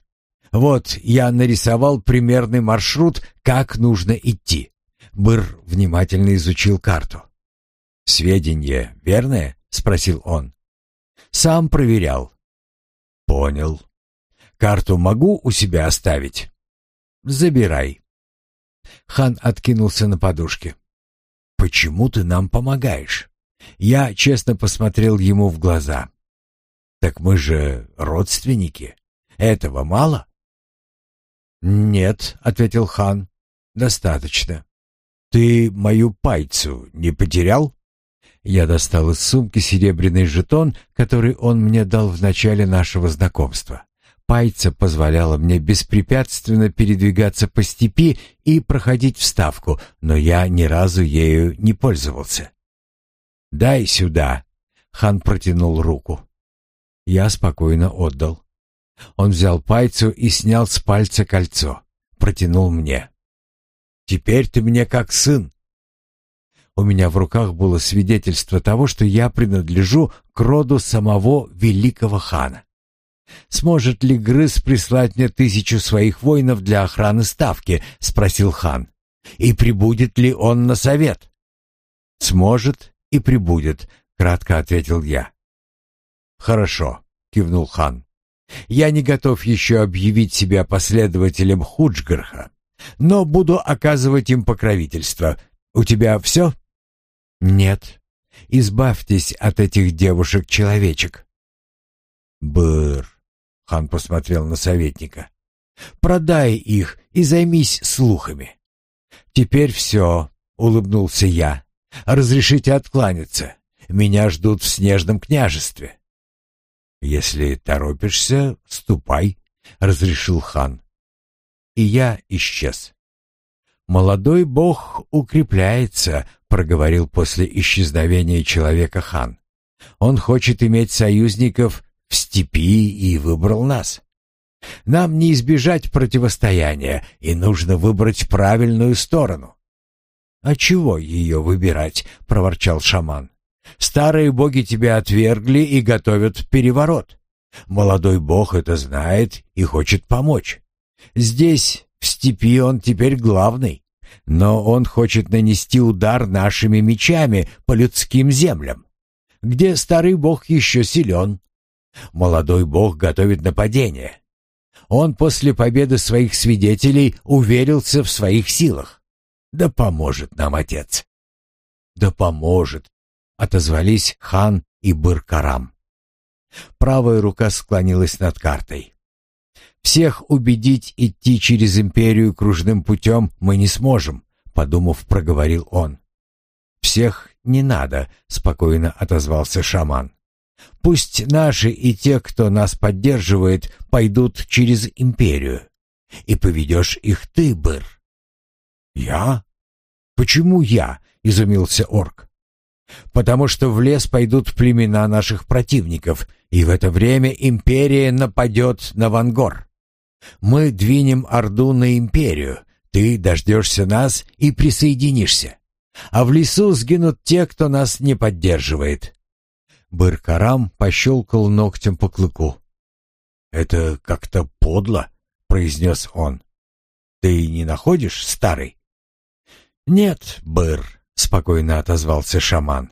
Вот я нарисовал примерный маршрут, как нужно идти. Быр внимательно изучил карту. «Сведения верные?» — спросил он. «Сам проверял». «Понял. Карту могу у себя оставить?» «Забирай». Хан откинулся на подушке. «Почему ты нам помогаешь?» Я честно посмотрел ему в глаза. «Так мы же родственники. Этого мало?» «Нет», — ответил хан, — «достаточно». «Ты мою пайцу не потерял?» Я достал из сумки серебряный жетон, который он мне дал в начале нашего знакомства. Пайца позволяла мне беспрепятственно передвигаться по степи и проходить вставку, но я ни разу ею не пользовался. «Дай сюда!» — хан протянул руку. Я спокойно отдал. Он взял пайцу и снял с пальца кольцо. Протянул мне. «Теперь ты мне как сын. У меня в руках было свидетельство того, что я принадлежу к роду самого великого хана. «Сможет ли Грыз прислать мне тысячу своих воинов для охраны ставки?» — спросил хан. «И прибудет ли он на совет?» «Сможет и прибудет», — кратко ответил я. «Хорошо», — кивнул хан. «Я не готов еще объявить себя последователем Худжгарха, но буду оказывать им покровительство. У тебя все?» «Нет. Избавьтесь от этих девушек-человечек». «Быр», — хан посмотрел на советника, — «продай их и займись слухами». «Теперь все», — улыбнулся я. «Разрешите откланяться. Меня ждут в снежном княжестве». «Если торопишься, ступай», — разрешил хан. И я исчез. «Молодой бог укрепляется», — проговорил после исчезновения человека хан. «Он хочет иметь союзников в степи и выбрал нас. Нам не избежать противостояния, и нужно выбрать правильную сторону». «А чего ее выбирать?» — проворчал шаман. «Старые боги тебя отвергли и готовят переворот. Молодой бог это знает и хочет помочь. Здесь в степи он теперь главный, но он хочет нанести удар нашими мечами по людским землям, где старый бог еще силен. Молодой бог готовит нападение. Он после победы своих свидетелей уверился в своих силах. Да поможет нам отец. Да поможет, отозвались хан и Быркарам. Правая рука склонилась над картой. Всех убедить идти через империю кружным путем мы не сможем, подумав, проговорил он. Всех не надо, спокойно отозвался шаман. Пусть наши и те, кто нас поддерживает, пойдут через империю. И поведешь их ты, Быр. Я? Почему я? изумился орк. Потому что в лес пойдут племена наших противников, и в это время империя нападет на Вангор. Мы двинем Орду на империю, ты дождешься нас и присоединишься. А в лесу сгинут те, кто нас не поддерживает». Быркарам пощелкал ногтем по клыку. «Это как-то подло», — произнес он. «Ты не находишь, старый?» «Нет, Быр», — спокойно отозвался шаман.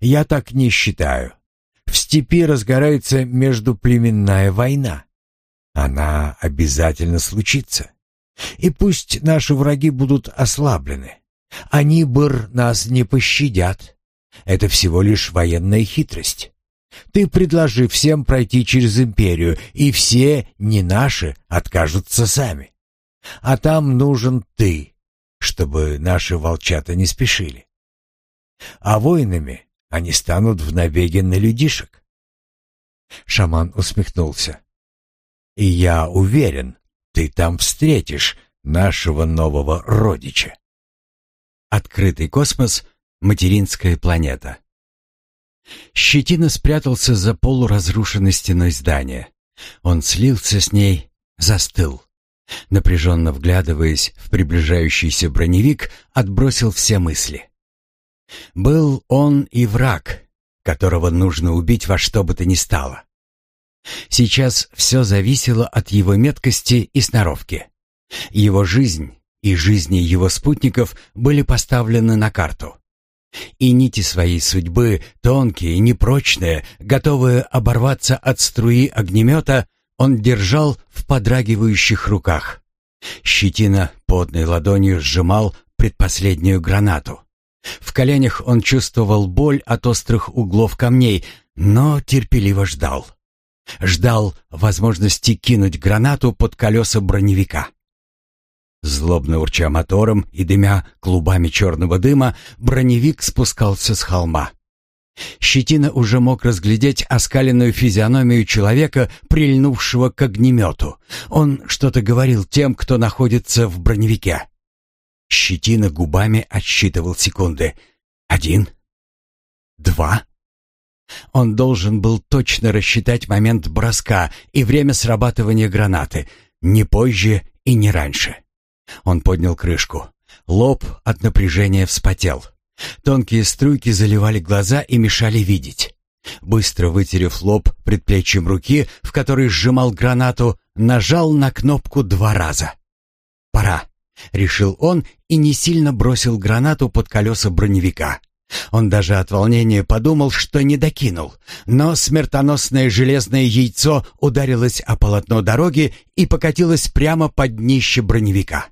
«Я так не считаю. В степи разгорается междуплеменная война. Она обязательно случится. И пусть наши враги будут ослаблены. Они, Быр, нас не пощадят. Это всего лишь военная хитрость. Ты предложи всем пройти через империю, и все, не наши, откажутся сами. А там нужен ты, чтобы наши волчата не спешили. А воинами они станут в набеге на людишек. Шаман усмехнулся. И я уверен, ты там встретишь нашего нового родича. Открытый космос, материнская планета. Щетина спрятался за полуразрушенной стеной здания. Он слился с ней, застыл. Напряженно вглядываясь в приближающийся броневик, отбросил все мысли. Был он и враг, которого нужно убить во что бы то ни стало. Сейчас все зависело от его меткости и сноровки. Его жизнь и жизни его спутников были поставлены на карту. И нити своей судьбы, тонкие, непрочные, готовые оборваться от струи огнемета, он держал в подрагивающих руках. Щетина подной ладонью сжимал предпоследнюю гранату. В коленях он чувствовал боль от острых углов камней, но терпеливо ждал. Ждал возможности кинуть гранату под колеса броневика. Злобно урча мотором и дымя клубами черного дыма, броневик спускался с холма. Щетина уже мог разглядеть оскаленную физиономию человека, прильнувшего к огнемету. Он что-то говорил тем, кто находится в броневике. Щетина губами отсчитывал секунды. Один. Два. Он должен был точно рассчитать момент броска и время срабатывания гранаты, не позже и не раньше. Он поднял крышку. Лоб от напряжения вспотел. Тонкие струйки заливали глаза и мешали видеть. Быстро вытерев лоб предплечьем руки, в которой сжимал гранату, нажал на кнопку два раза. «Пора», — решил он и не сильно бросил гранату под колеса броневика. Он даже от волнения подумал, что не докинул, но смертоносное железное яйцо ударилось о полотно дороги и покатилось прямо под днище броневика.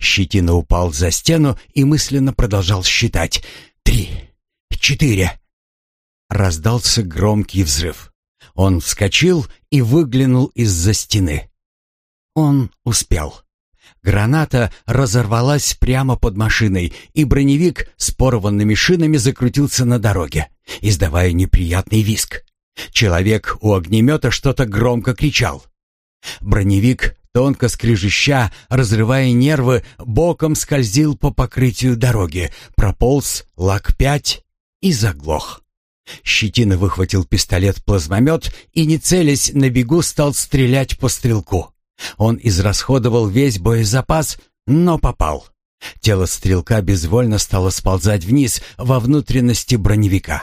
Щетина упал за стену и мысленно продолжал считать. «Три, четыре». Раздался громкий взрыв. Он вскочил и выглянул из-за стены. Он успел. Граната разорвалась прямо под машиной, и броневик с порванными шинами закрутился на дороге, издавая неприятный визг. Человек у огнемета что-то громко кричал. Броневик тонко скрежеща, разрывая нервы, боком скользил по покрытию дороги, прополз лак пять и заглох. Щетина выхватил пистолет-плазмомет и, не целясь на бегу, стал стрелять по стрелку. Он израсходовал весь боезапас, но попал. Тело стрелка безвольно стало сползать вниз во внутренности броневика.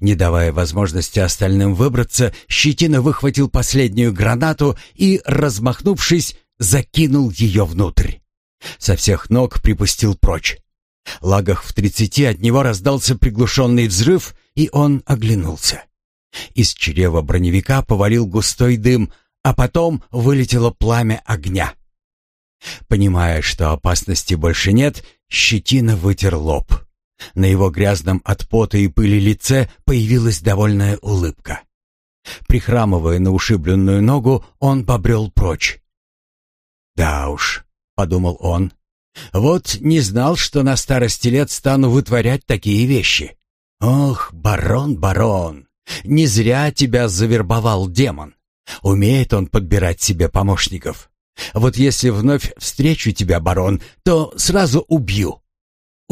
Не давая возможности остальным выбраться, Щетина выхватил последнюю гранату и, размахнувшись, закинул ее внутрь. Со всех ног припустил прочь. Лагах в тридцати от него раздался приглушенный взрыв, и он оглянулся. Из чрева броневика повалил густой дым, а потом вылетело пламя огня. Понимая, что опасности больше нет, Щетина вытер лоб. На его грязном от пота и пыли лице появилась довольная улыбка. Прихрамывая на ушибленную ногу, он побрел прочь. «Да уж», — подумал он, — «вот не знал, что на старости лет стану вытворять такие вещи. Ох, барон, барон, не зря тебя завербовал демон. Умеет он подбирать себе помощников. Вот если вновь встречу тебя, барон, то сразу убью.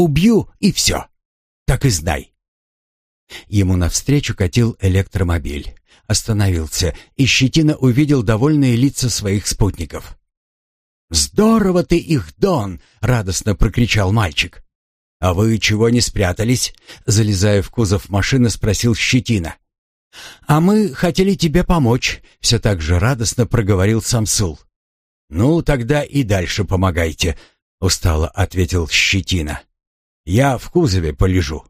Убью и все. Так и знай. Ему навстречу катил электромобиль. Остановился, и Щетина увидел довольные лица своих спутников. «Здорово ты их, Дон!» — радостно прокричал мальчик. «А вы чего не спрятались?» — залезая в кузов машины, спросил Щетина. «А мы хотели тебе помочь», — все так же радостно проговорил Самсул. «Ну, тогда и дальше помогайте», — устало ответил Щетина. Я в кузове полежу».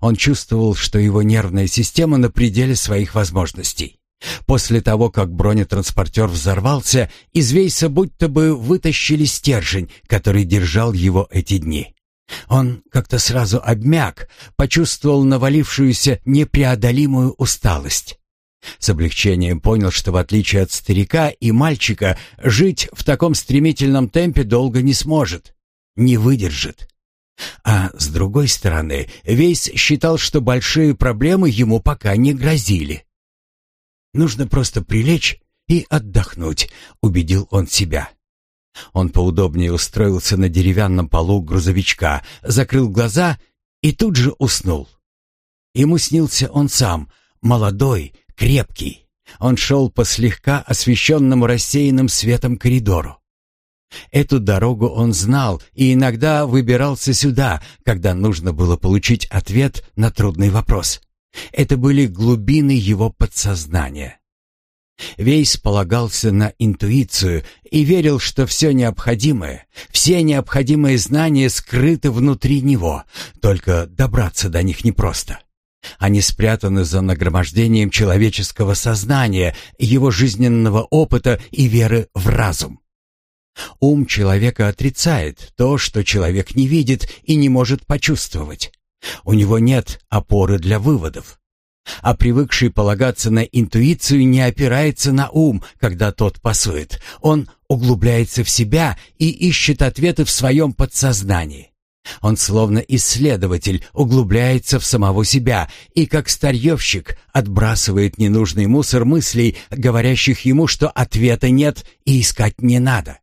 Он чувствовал, что его нервная система на пределе своих возможностей. После того, как бронетранспортер взорвался, из Вейса будто бы вытащили стержень, который держал его эти дни. Он как-то сразу обмяк, почувствовал навалившуюся непреодолимую усталость. С облегчением понял, что в отличие от старика и мальчика, жить в таком стремительном темпе долго не сможет, не выдержит. А с другой стороны, Вейс считал, что большие проблемы ему пока не грозили. «Нужно просто прилечь и отдохнуть», — убедил он себя. Он поудобнее устроился на деревянном полу грузовичка, закрыл глаза и тут же уснул. Ему снился он сам, молодой, крепкий. Он шел по слегка освещенному рассеянным светом коридору. Эту дорогу он знал и иногда выбирался сюда, когда нужно было получить ответ на трудный вопрос. Это были глубины его подсознания. Вейс полагался на интуицию и верил, что все необходимое, все необходимые знания скрыты внутри него, только добраться до них непросто. Они спрятаны за нагромождением человеческого сознания, его жизненного опыта и веры в разум. Ум человека отрицает то, что человек не видит и не может почувствовать. У него нет опоры для выводов. А привыкший полагаться на интуицию не опирается на ум, когда тот пасует. Он углубляется в себя и ищет ответы в своем подсознании. Он словно исследователь углубляется в самого себя и как старьевщик отбрасывает ненужный мусор мыслей, говорящих ему, что ответа нет и искать не надо.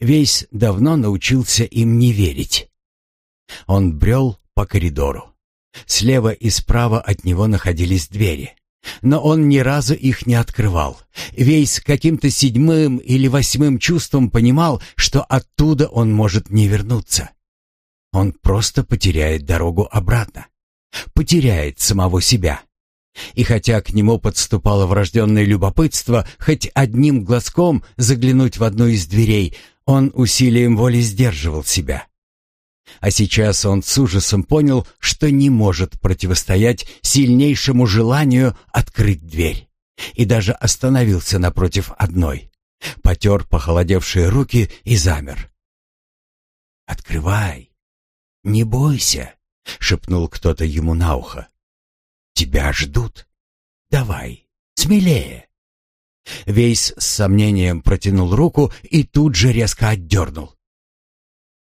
Весь давно научился им не верить. Он брел по коридору. Слева и справа от него находились двери. Но он ни разу их не открывал. Весь каким-то седьмым или восьмым чувством понимал, что оттуда он может не вернуться. Он просто потеряет дорогу обратно. Потеряет самого себя. И хотя к нему подступало врожденное любопытство хоть одним глазком заглянуть в одну из дверей, он усилием воли сдерживал себя. А сейчас он с ужасом понял, что не может противостоять сильнейшему желанию открыть дверь. И даже остановился напротив одной. Потер похолодевшие руки и замер. «Открывай! Не бойся!» — шепнул кто-то ему на ухо. Тебя ждут. Давай, смелее. Вейс с сомнением протянул руку и тут же резко отдернул.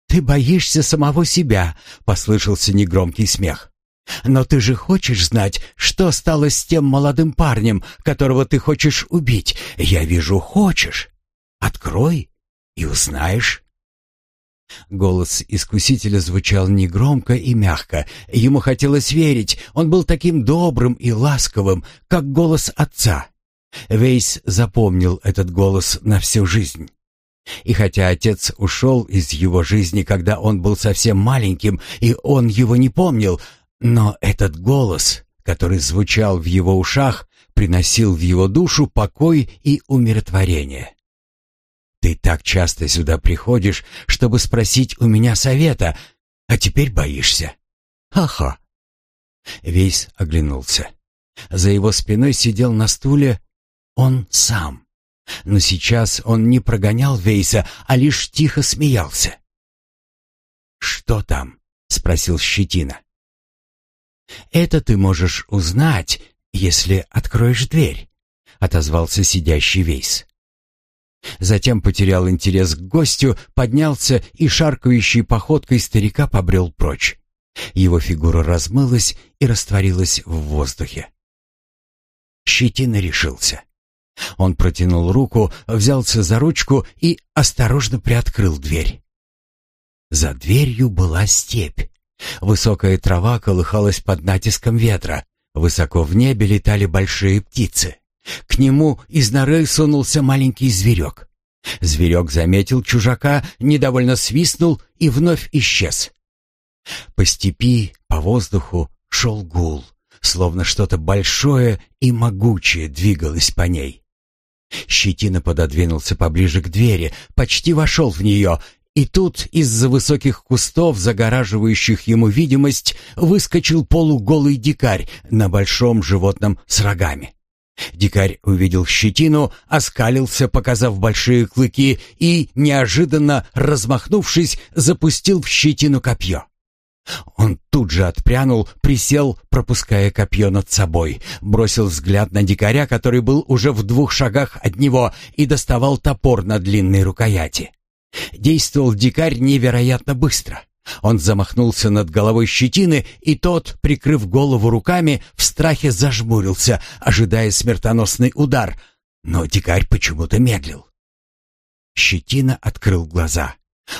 «Ты боишься самого себя», — послышался негромкий смех. «Но ты же хочешь знать, что стало с тем молодым парнем, которого ты хочешь убить? Я вижу, хочешь. Открой и узнаешь». Голос искусителя звучал негромко и мягко. Ему хотелось верить, он был таким добрым и ласковым, как голос отца. Вейс запомнил этот голос на всю жизнь. И хотя отец ушел из его жизни, когда он был совсем маленьким, и он его не помнил, но этот голос, который звучал в его ушах, приносил в его душу покой и умиротворение. Ты так часто сюда приходишь, чтобы спросить у меня совета, а теперь боишься. Ха-ха. Вейс оглянулся. За его спиной сидел на стуле он сам. Но сейчас он не прогонял Вейса, а лишь тихо смеялся. «Что там?» — спросил Щетина. «Это ты можешь узнать, если откроешь дверь», — отозвался сидящий Вейс. Затем потерял интерес к гостю, поднялся и шаркающей походкой старика побрел прочь. Его фигура размылась и растворилась в воздухе. Щетина решился. Он протянул руку, взялся за ручку и осторожно приоткрыл дверь. За дверью была степь. Высокая трава колыхалась под натиском ветра. Высоко в небе летали большие птицы. К нему из норы сунулся маленький зверек. Зверек заметил чужака, недовольно свистнул и вновь исчез. По степи, по воздуху шел гул, словно что-то большое и могучее двигалось по ней. Щетина пододвинулся поближе к двери, почти вошел в нее, и тут из-за высоких кустов, загораживающих ему видимость, выскочил полуголый дикарь на большом животном с рогами. Дикарь увидел щетину, оскалился, показав большие клыки, и, неожиданно размахнувшись, запустил в щетину копье. Он тут же отпрянул, присел, пропуская копье над собой, бросил взгляд на дикаря, который был уже в двух шагах от него, и доставал топор на длинной рукояти. Действовал дикарь невероятно быстро. Он замахнулся над головой щетины, и тот, прикрыв голову руками, в страхе зажмурился, ожидая смертоносный удар, но дикарь почему-то медлил. Щетина открыл глаза.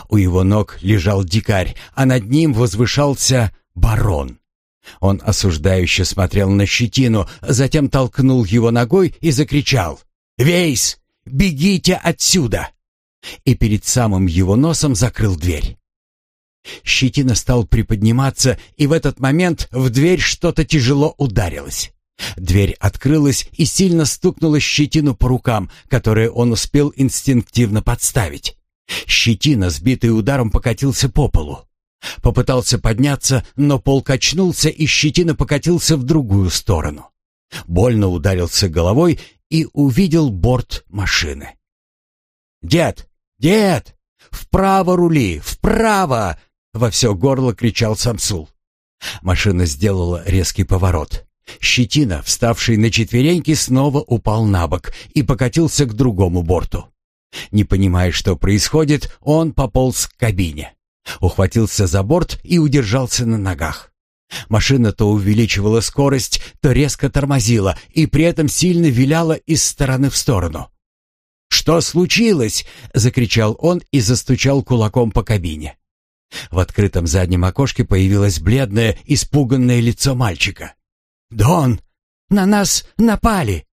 У его ног лежал дикарь, а над ним возвышался барон. Он осуждающе смотрел на щетину, затем толкнул его ногой и закричал «Вейс, бегите отсюда!» И перед самым его носом закрыл дверь. Щетина стал приподниматься, и в этот момент в дверь что-то тяжело ударилось. Дверь открылась и сильно стукнула щетину по рукам, которые он успел инстинктивно подставить. Щетина, сбитый ударом, покатился по полу. Попытался подняться, но пол качнулся, и щетина покатился в другую сторону. Больно ударился головой и увидел борт машины. «Дед! Дед! Вправо рули! Вправо!» Во все горло кричал Самсул. Машина сделала резкий поворот. Щетина, вставший на четвереньки, снова упал на бок и покатился к другому борту. Не понимая, что происходит, он пополз к кабине. Ухватился за борт и удержался на ногах. Машина то увеличивала скорость, то резко тормозила и при этом сильно виляла из стороны в сторону. «Что случилось?» — закричал он и застучал кулаком по кабине. В открытом заднем окошке появилось бледное, испуганное лицо мальчика. «Дон, на нас напали!»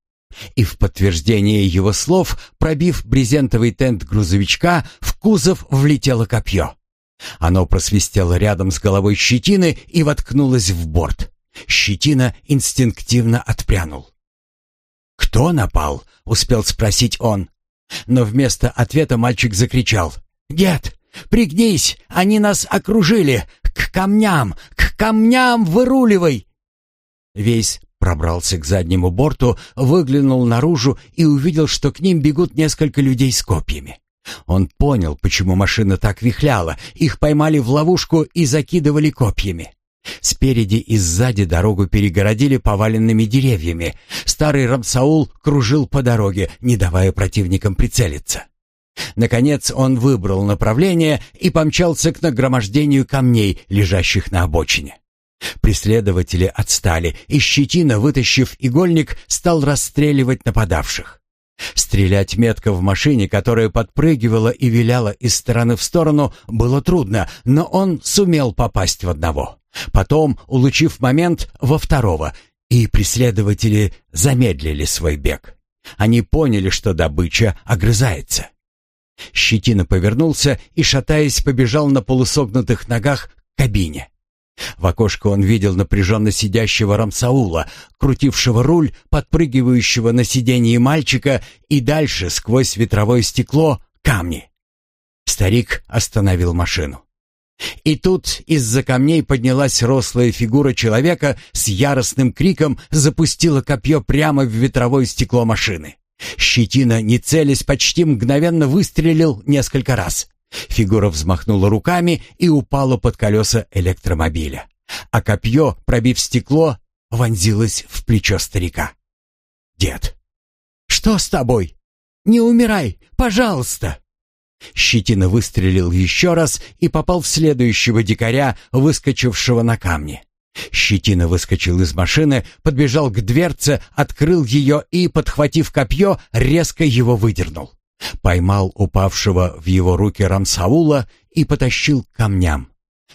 И в подтверждение его слов, пробив брезентовый тент грузовичка, в кузов влетело копье. Оно просвистело рядом с головой щетины и воткнулось в борт. Щетина инстинктивно отпрянул. «Кто напал?» — успел спросить он. Но вместо ответа мальчик закричал. «Дед, пригнись! Они нас окружили! К камням! К камням выруливай!» Весь пробрался к заднему борту, выглянул наружу и увидел, что к ним бегут несколько людей с копьями. Он понял, почему машина так вихляла. Их поймали в ловушку и закидывали копьями. Спереди и сзади дорогу перегородили поваленными деревьями. Старый Рамсаул кружил по дороге, не давая противникам прицелиться. Наконец он выбрал направление и помчался к нагромождению камней, лежащих на обочине. Преследователи отстали, и Щетина, вытащив игольник, стал расстреливать нападавших. Стрелять метко в машине, которая подпрыгивала и виляла из стороны в сторону, было трудно, но он сумел попасть в одного. Потом, улучив момент, во второго, и преследователи замедлили свой бег. Они поняли, что добыча огрызается. Щетина повернулся и, шатаясь, побежал на полусогнутых ногах к кабине. В окошко он видел напряженно сидящего Рамсаула, крутившего руль, подпрыгивающего на сиденье мальчика и дальше, сквозь ветровое стекло, камни. Старик остановил машину. И тут из-за камней поднялась рослая фигура человека с яростным криком запустила копье прямо в ветровое стекло машины. Щетина, не целясь, почти мгновенно выстрелил несколько раз. Фигура взмахнула руками и упала под колеса электромобиля. А копье, пробив стекло, вонзилось в плечо старика. «Дед, что с тобой? Не умирай, пожалуйста!» Щетина выстрелил еще раз и попал в следующего дикаря, выскочившего на камни. Щетина выскочил из машины, подбежал к дверце, открыл ее и, подхватив копье, резко его выдернул. Поймал упавшего в его руки Рамсаула и потащил к камням.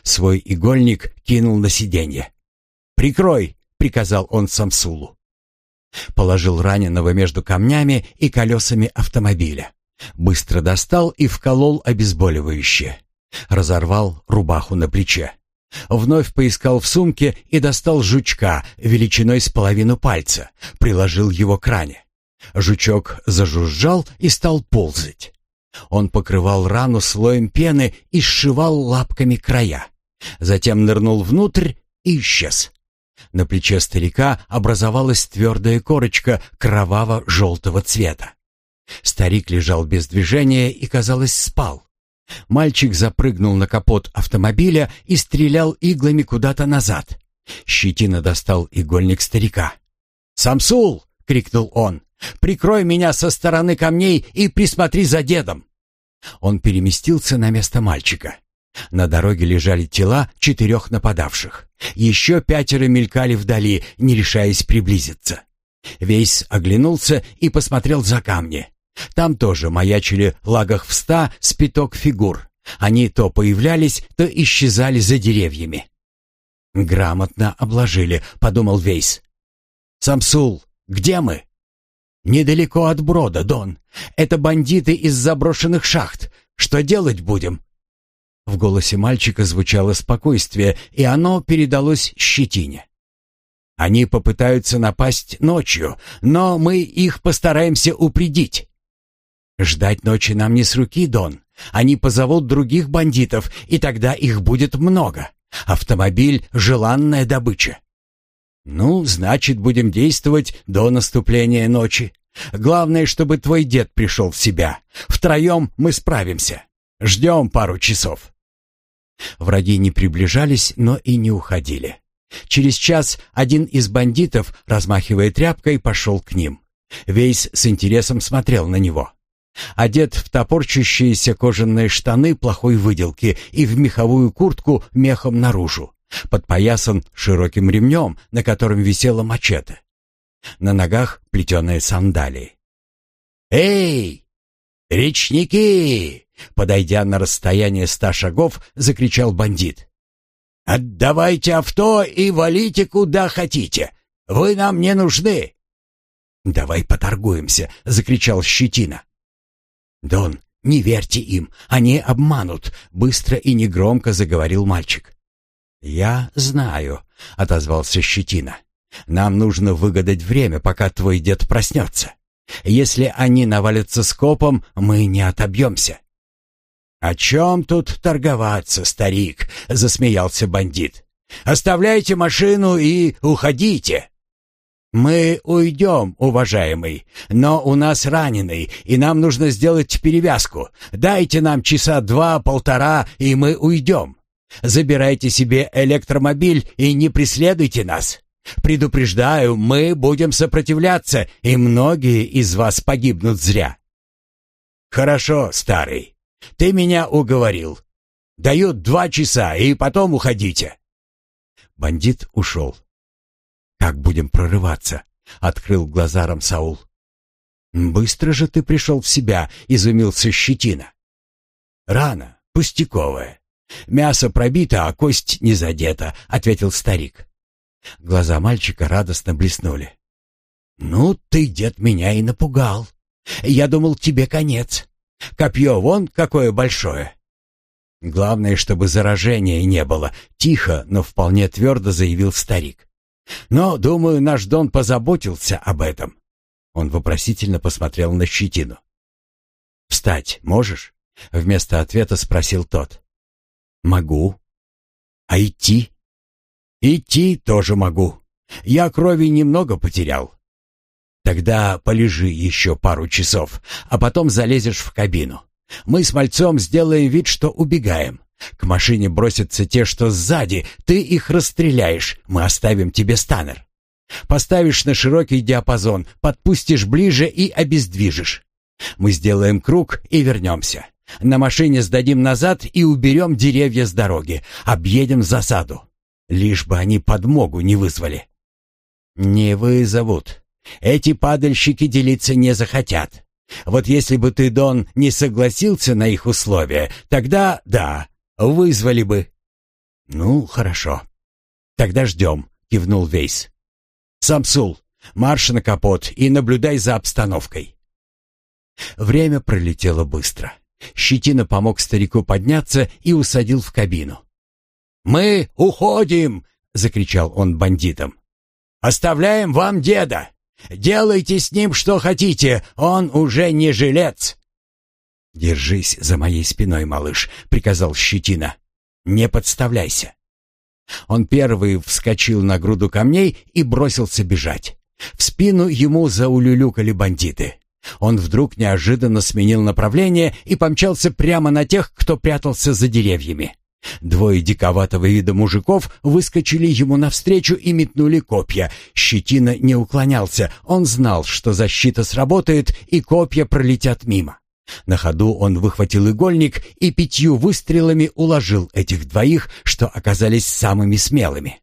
Свой игольник кинул на сиденье. «Прикрой!» — приказал он Самсулу. Положил раненого между камнями и колесами автомобиля. Быстро достал и вколол обезболивающее. Разорвал рубаху на плече. Вновь поискал в сумке и достал жучка величиной с половину пальца, приложил его к ране. Жучок зажужжал и стал ползать. Он покрывал рану слоем пены и сшивал лапками края. Затем нырнул внутрь и исчез. На плече старика образовалась твердая корочка кроваво-желтого цвета. Старик лежал без движения и, казалось, спал. Мальчик запрыгнул на капот автомобиля и стрелял иглами куда-то назад. Щетина достал игольник старика. «Самсул!» — крикнул он. «Прикрой меня со стороны камней и присмотри за дедом!» Он переместился на место мальчика. На дороге лежали тела четырех нападавших. Еще пятеро мелькали вдали, не решаясь приблизиться. Вейс оглянулся и посмотрел за камни. Там тоже маячили лагах в ста спиток фигур. Они то появлялись, то исчезали за деревьями. «Грамотно обложили», — подумал Вейс. «Самсул, где мы?» «Недалеко от брода, Дон. Это бандиты из заброшенных шахт. Что делать будем?» В голосе мальчика звучало спокойствие, и оно передалось щетине. «Они попытаются напасть ночью, но мы их постараемся упредить. Ждать ночи нам не с руки, Дон. Они позовут других бандитов, и тогда их будет много. Автомобиль — желанная добыча. Ну, значит, будем действовать до наступления ночи. Главное, чтобы твой дед пришел в себя. Втроем мы справимся. Ждем пару часов. Враги не приближались, но и не уходили. Через час один из бандитов, размахивая тряпкой, пошел к ним. Вейс с интересом смотрел на него. Одет в топорчащиеся кожаные штаны плохой выделки и в меховую куртку мехом наружу. Подпоясан широким ремнем, на котором висела мачете. На ногах плетеные сандалии. «Эй, речники!» Подойдя на расстояние ста шагов, закричал бандит. «Отдавайте авто и валите куда хотите. Вы нам не нужны!» «Давай поторгуемся!» — закричал Щетина. «Дон, не верьте им, они обманут», — быстро и негромко заговорил мальчик. «Я знаю», — отозвался Щетина. «Нам нужно выгадать время, пока твой дед проснется. Если они навалятся скопом, мы не отобьемся». «О чем тут торговаться, старик?» — засмеялся бандит. «Оставляйте машину и уходите». «Мы уйдем, уважаемый, но у нас раненый, и нам нужно сделать перевязку. Дайте нам часа два-полтора, и мы уйдем. Забирайте себе электромобиль и не преследуйте нас. Предупреждаю, мы будем сопротивляться, и многие из вас погибнут зря». «Хорошо, старый, ты меня уговорил. Дают два часа, и потом уходите». Бандит ушел. «Как будем прорываться?» — открыл глаза Рамсаул. «Быстро же ты пришел в себя», — изумился Щетина. «Рано, пустяковая. Мясо пробито, а кость не задета», — ответил старик. Глаза мальчика радостно блеснули. «Ну, ты, дед, меня и напугал. Я думал, тебе конец. Копье вон какое большое». «Главное, чтобы заражения не было», — тихо, но вполне твердо заявил старик. Но, думаю, наш Дон позаботился об этом. Он вопросительно посмотрел на щетину. «Встать можешь?» — вместо ответа спросил тот. «Могу». «А идти?» «Идти тоже могу. Я крови немного потерял». «Тогда полежи еще пару часов, а потом залезешь в кабину. Мы с мальцом сделаем вид, что убегаем. К машине бросятся те, что сзади, ты их расстреляешь, мы оставим тебе станер. Поставишь на широкий диапазон, подпустишь ближе и обездвижишь. Мы сделаем круг и вернемся. На машине сдадим назад и уберем деревья с дороги, объедем засаду. Лишь бы они подмогу не вызвали. Не вызовут. Эти падальщики делиться не захотят. Вот если бы ты, Дон, не согласился на их условия, тогда да, Вызвали бы. Ну, хорошо. Тогда ждем, кивнул Вейс. Самсул, марш на капот и наблюдай за обстановкой. Время пролетело быстро. Щетина помог старику подняться и усадил в кабину. «Мы уходим!» — закричал он бандитам. «Оставляем вам деда! Делайте с ним что хотите, он уже не жилец!» «Держись за моей спиной, малыш», — приказал Щетина. «Не подставляйся». Он первый вскочил на груду камней и бросился бежать. В спину ему заулюлюкали бандиты. Он вдруг неожиданно сменил направление и помчался прямо на тех, кто прятался за деревьями. Двое диковатого вида мужиков выскочили ему навстречу и метнули копья. Щетина не уклонялся. Он знал, что защита сработает и копья пролетят мимо. На ходу он выхватил игольник и пятью выстрелами уложил этих двоих, что оказались самыми смелыми.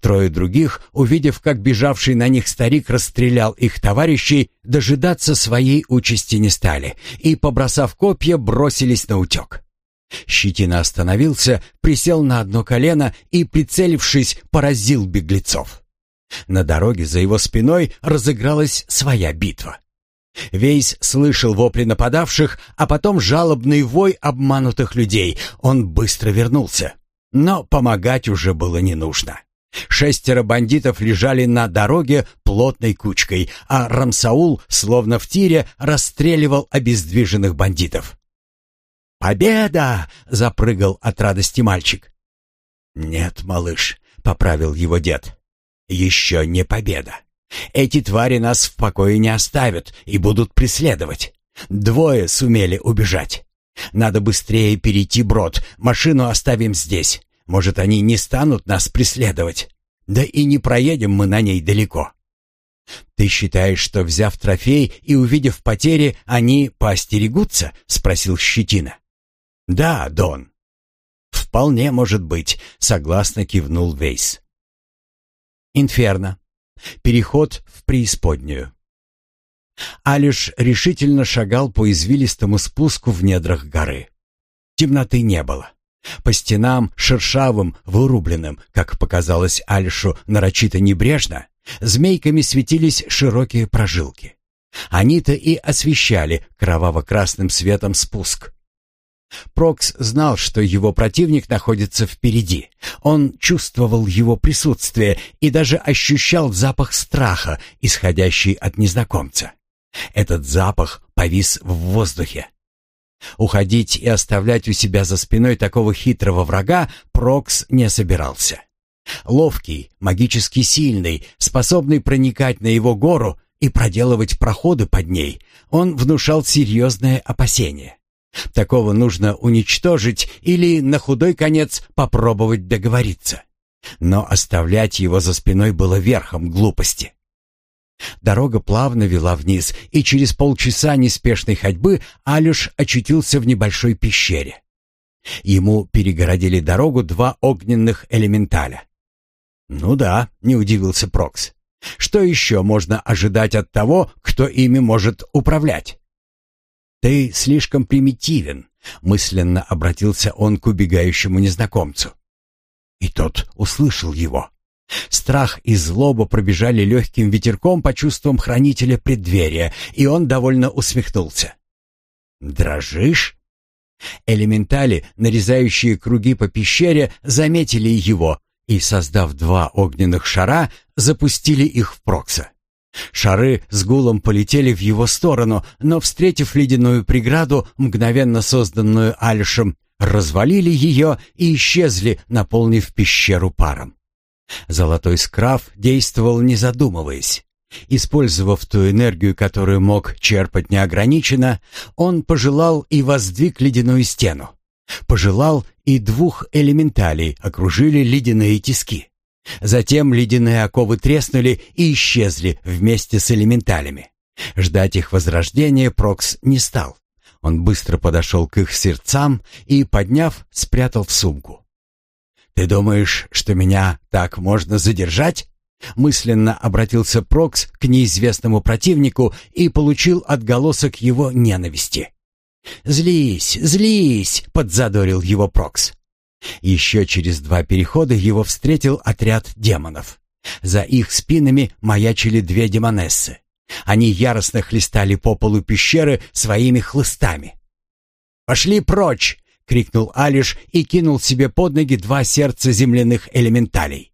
Трое других, увидев, как бежавший на них старик расстрелял их товарищей, дожидаться своей участи не стали и, побросав копья, бросились на утек. Щетина остановился, присел на одно колено и, прицелившись, поразил беглецов. На дороге за его спиной разыгралась своя битва. Вейс слышал вопли нападавших, а потом жалобный вой обманутых людей. Он быстро вернулся. Но помогать уже было не нужно. Шестеро бандитов лежали на дороге плотной кучкой, а Рамсаул, словно в тире, расстреливал обездвиженных бандитов. «Победа!» — запрыгал от радости мальчик. «Нет, малыш», — поправил его дед. «Еще не победа. Эти твари нас в покое не оставят и будут преследовать. Двое сумели убежать. Надо быстрее перейти брод, машину оставим здесь. Может, они не станут нас преследовать. Да и не проедем мы на ней далеко. Ты считаешь, что взяв трофей и увидев потери, они поостерегутся? спросил Щетина. Да, Дон. Вполне может быть, согласно кивнул Вейс. Инферно. Переход в преисподнюю. Алиш решительно шагал по извилистому спуску в недрах горы. Темноты не было. По стенам, шершавым, вырубленным, как показалось Альшу нарочито небрежно, змейками светились широкие прожилки. Они-то и освещали кроваво-красным светом спуск. Прокс знал, что его противник находится впереди. Он чувствовал его присутствие и даже ощущал запах страха, исходящий от незнакомца. Этот запах повис в воздухе. Уходить и оставлять у себя за спиной такого хитрого врага Прокс не собирался. Ловкий, магически сильный, способный проникать на его гору и проделывать проходы под ней, он внушал серьезное опасение. Такого нужно уничтожить или на худой конец попробовать договориться. Но оставлять его за спиной было верхом глупости. Дорога плавно вела вниз, и через полчаса неспешной ходьбы Алюш очутился в небольшой пещере. Ему перегородили дорогу два огненных элементаля. «Ну да», — не удивился Прокс. «Что еще можно ожидать от того, кто ими может управлять?» «Ты слишком примитивен», — мысленно обратился он к убегающему незнакомцу. И тот услышал его. Страх и злоба пробежали легким ветерком по чувствам хранителя преддверия, и он довольно усмехнулся. «Дрожишь?» Элементали, нарезающие круги по пещере, заметили его и, создав два огненных шара, запустили их в Прокса. Шары с гулом полетели в его сторону, но, встретив ледяную преграду, мгновенно созданную Альшем, развалили ее и исчезли, наполнив пещеру паром. Золотой скрав действовал не задумываясь. Использовав ту энергию, которую мог черпать неограниченно, он пожелал и воздвиг ледяную стену. Пожелал, и двух элементалей окружили ледяные тиски. Затем ледяные оковы треснули и исчезли вместе с элементалями. Ждать их возрождения Прокс не стал. Он быстро подошел к их сердцам и, подняв, спрятал в сумку. «Ты думаешь, что меня так можно задержать?» Мысленно обратился Прокс к неизвестному противнику и получил отголосок его ненависти. «Злись, злись!» — подзадорил его Прокс. Еще через два перехода его встретил отряд демонов. За их спинами маячили две демонессы. Они яростно хлестали по полу пещеры своими хлыстами. «Пошли прочь!» — крикнул Алиш и кинул себе под ноги два сердца земляных элементалей.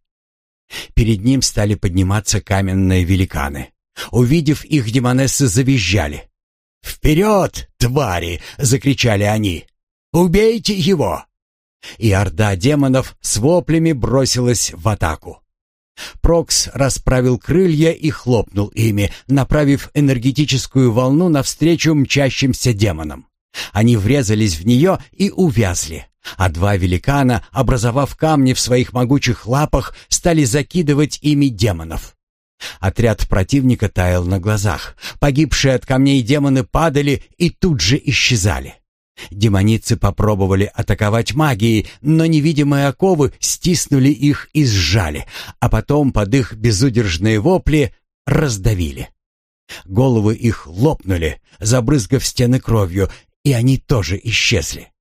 Перед ним стали подниматься каменные великаны. Увидев их, демонессы завизжали. «Вперед, твари!» — закричали они. «Убейте его!» И орда демонов с воплями бросилась в атаку. Прокс расправил крылья и хлопнул ими, направив энергетическую волну навстречу мчащимся демонам. Они врезались в нее и увязли, а два великана, образовав камни в своих могучих лапах, стали закидывать ими демонов. Отряд противника таял на глазах. Погибшие от камней демоны падали и тут же исчезали. Демоницы попробовали атаковать магией, но невидимые оковы стиснули их и сжали, а потом под их безудержные вопли раздавили. Головы их лопнули, забрызгав стены кровью, и они тоже исчезли.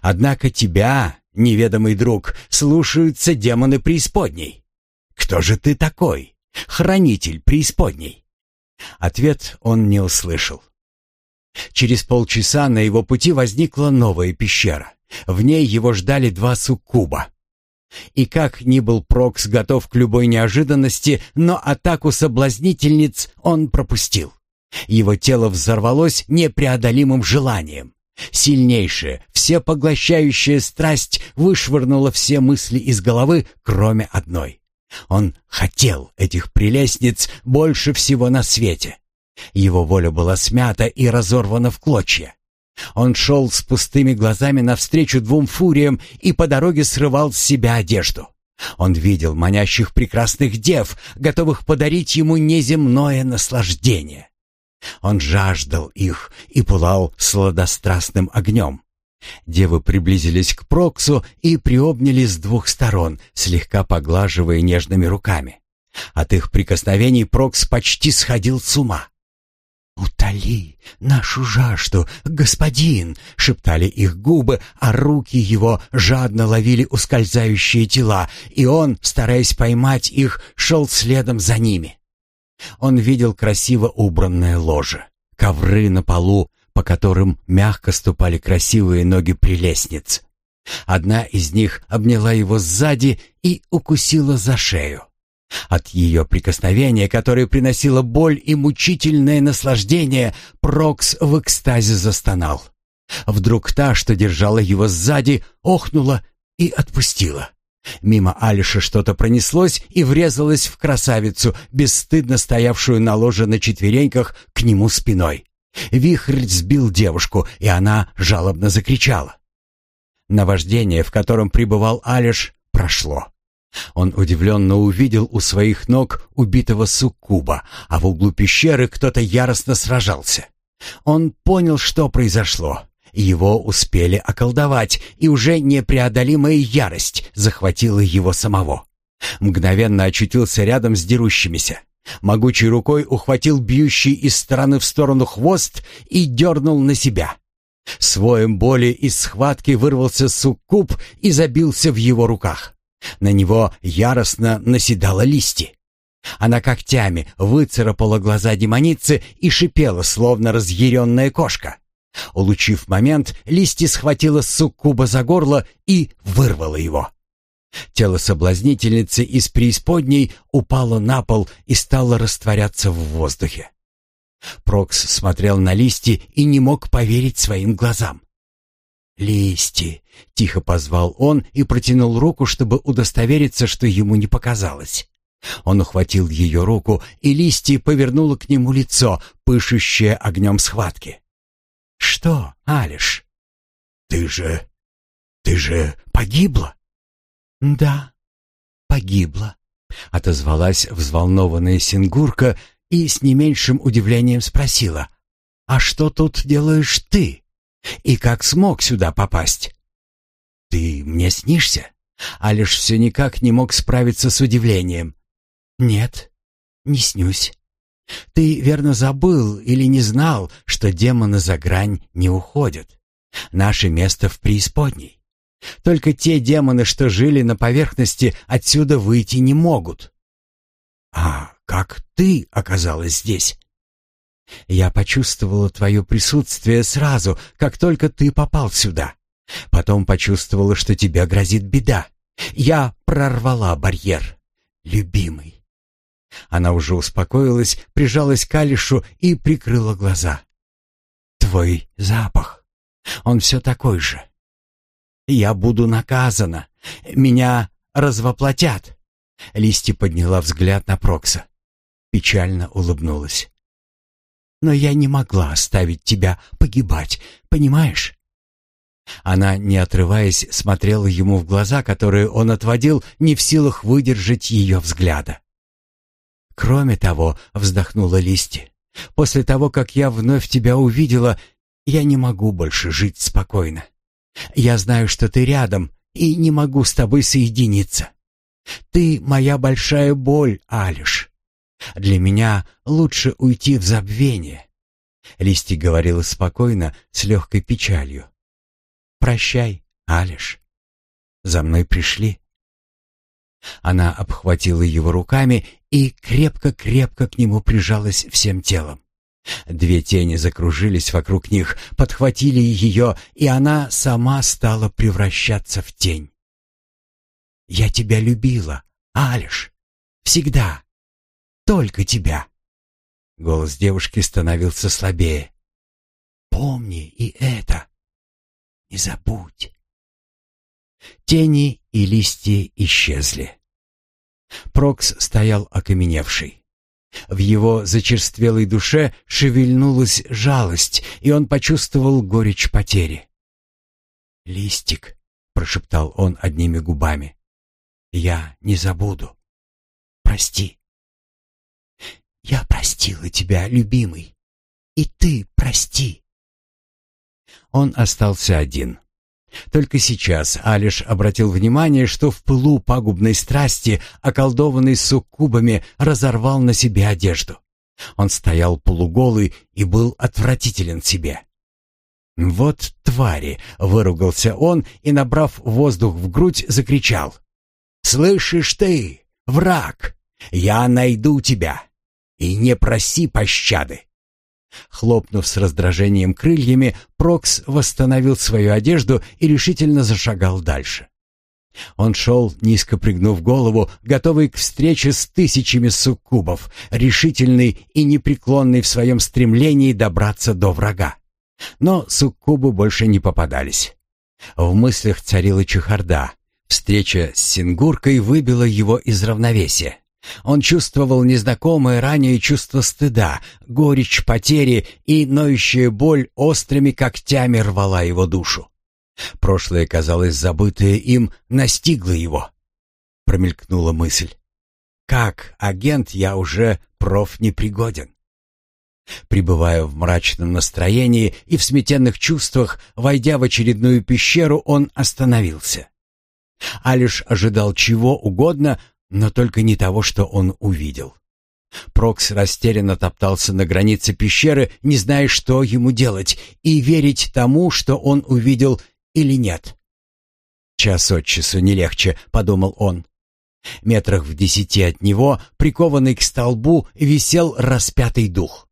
Однако тебя, неведомый друг, слушаются демоны преисподней. Кто же ты такой, хранитель преисподней? Ответ он не услышал. Через полчаса на его пути возникла новая пещера. В ней его ждали два суккуба. И как ни был Прокс готов к любой неожиданности, но атаку соблазнительниц он пропустил. Его тело взорвалось непреодолимым желанием. Сильнейшая, всепоглощающая страсть вышвырнула все мысли из головы, кроме одной. Он хотел этих прелестниц больше всего на свете. Его воля была смята и разорвана в клочья. Он шел с пустыми глазами навстречу двум фуриям и по дороге срывал с себя одежду. Он видел манящих прекрасных дев, готовых подарить ему неземное наслаждение. Он жаждал их и пылал сладострастным огнем. Девы приблизились к Проксу и приобняли с двух сторон, слегка поглаживая нежными руками. От их прикосновений Прокс почти сходил с ума. «Утоли нашу жажду, господин!» — шептали их губы, а руки его жадно ловили ускользающие тела, и он, стараясь поймать их, шел следом за ними. Он видел красиво убранное ложе, ковры на полу, по которым мягко ступали красивые ноги прелестниц. Одна из них обняла его сзади и укусила за шею. От ее прикосновения, которое приносило боль и мучительное наслаждение, Прокс в экстазе застонал. Вдруг та, что держала его сзади, охнула и отпустила. Мимо Алиша что-то пронеслось и врезалось в красавицу, бесстыдно стоявшую на ложе на четвереньках к нему спиной. Вихрь сбил девушку, и она жалобно закричала. Наваждение, в котором пребывал Алиш, прошло. Он удивленно увидел у своих ног убитого суккуба, а в углу пещеры кто-то яростно сражался. Он понял, что произошло. Его успели околдовать, и уже непреодолимая ярость захватила его самого. Мгновенно очутился рядом с дерущимися. Могучей рукой ухватил бьющий из стороны в сторону хвост и дернул на себя. Своем боли из схватки вырвался суккуб и забился в его руках. На него яростно наседала листи. Она когтями выцарапала глаза демоницы и шипела, словно разъяренная кошка. Улучив момент, Листи схватила суккуба за горло и вырвала его. Тело соблазнительницы из преисподней упало на пол и стало растворяться в воздухе. Прокс смотрел на Листи и не мог поверить своим глазам. «Листи!» — тихо позвал он и протянул руку, чтобы удостовериться, что ему не показалось. Он ухватил ее руку, и Листи повернула к нему лицо, пышущее огнем схватки. «Что, Алиш? Ты же... ты же погибла?» «Да, погибла», — отозвалась взволнованная Сингурка и с не меньшим удивлением спросила. «А что тут делаешь ты?» И как смог сюда попасть? Ты мне снишься? А лишь все никак не мог справиться с удивлением. Нет, не снюсь. Ты верно забыл или не знал, что демоны за грань не уходят. Наше место в преисподней. Только те демоны, что жили на поверхности, отсюда выйти не могут. А как ты оказалась здесь? Я почувствовала твое присутствие сразу, как только ты попал сюда. Потом почувствовала, что тебе грозит беда. Я прорвала барьер. Любимый. Она уже успокоилась, прижалась к Алишу и прикрыла глаза. Твой запах. Он все такой же. я буду наказана. Меня развоплотят. Листи подняла взгляд на Прокса. Печально улыбнулась. Но я не могла оставить тебя погибать, понимаешь? Она, не отрываясь, смотрела ему в глаза, которые он отводил, не в силах выдержать ее взгляда. «Кроме того», — вздохнула Листи, — «после того, как я вновь тебя увидела, я не могу больше жить спокойно. Я знаю, что ты рядом, и не могу с тобой соединиться. Ты моя большая боль, Алиш. Для меня лучше уйти в забвение». Листи говорила спокойно, с легкой печалью. «Прощай, Алиш. За мной пришли». Она обхватила его руками и крепко-крепко к нему прижалась всем телом. Две тени закружились вокруг них, подхватили ее, и она сама стала превращаться в тень. «Я тебя любила, Алиш. Всегда. Только тебя». Голос девушки становился слабее. «Помни и это. Не забудь». Тени и листья исчезли. Прокс стоял окаменевший. В его зачерствелой душе шевельнулась жалость, и он почувствовал горечь потери. «Листик», — прошептал он одними губами, — «я не забуду. Прости». «Я простила тебя, любимый, и ты прости». Он остался один. Только сейчас Алиш обратил внимание, что в пылу пагубной страсти, околдованный суккубами, разорвал на себе одежду. Он стоял полуголый и был отвратителен себе. «Вот твари!» — выругался он и, набрав воздух в грудь, закричал. «Слышишь ты, враг, я найду тебя, и не проси пощады!» Хлопнув с раздражением крыльями, Прокс восстановил свою одежду и решительно зашагал дальше. Он шел, низко пригнув голову, готовый к встрече с тысячами суккубов, решительный и непреклонный в своем стремлении добраться до врага. Но суккубы больше не попадались. В мыслях царила чехарда. Встреча с Сингуркой выбила его из равновесия. Он чувствовал незнакомое ранее чувство стыда, горечь потери и ноющая боль острыми когтями рвала его душу. Прошлое, казалось, забытое им, настигло его. Промелькнула мысль. Как агент я уже профнепригоден. Пребывая в мрачном настроении и в сметенных чувствах, войдя в очередную пещеру, он остановился. Алиш ожидал чего угодно, но только не того, что он увидел. Прокс растерянно топтался на границе пещеры, не зная, что ему делать, и верить тому, что он увидел или нет. «Час от часу не легче», — подумал он. Метрах в десяти от него, прикованный к столбу, висел распятый дух.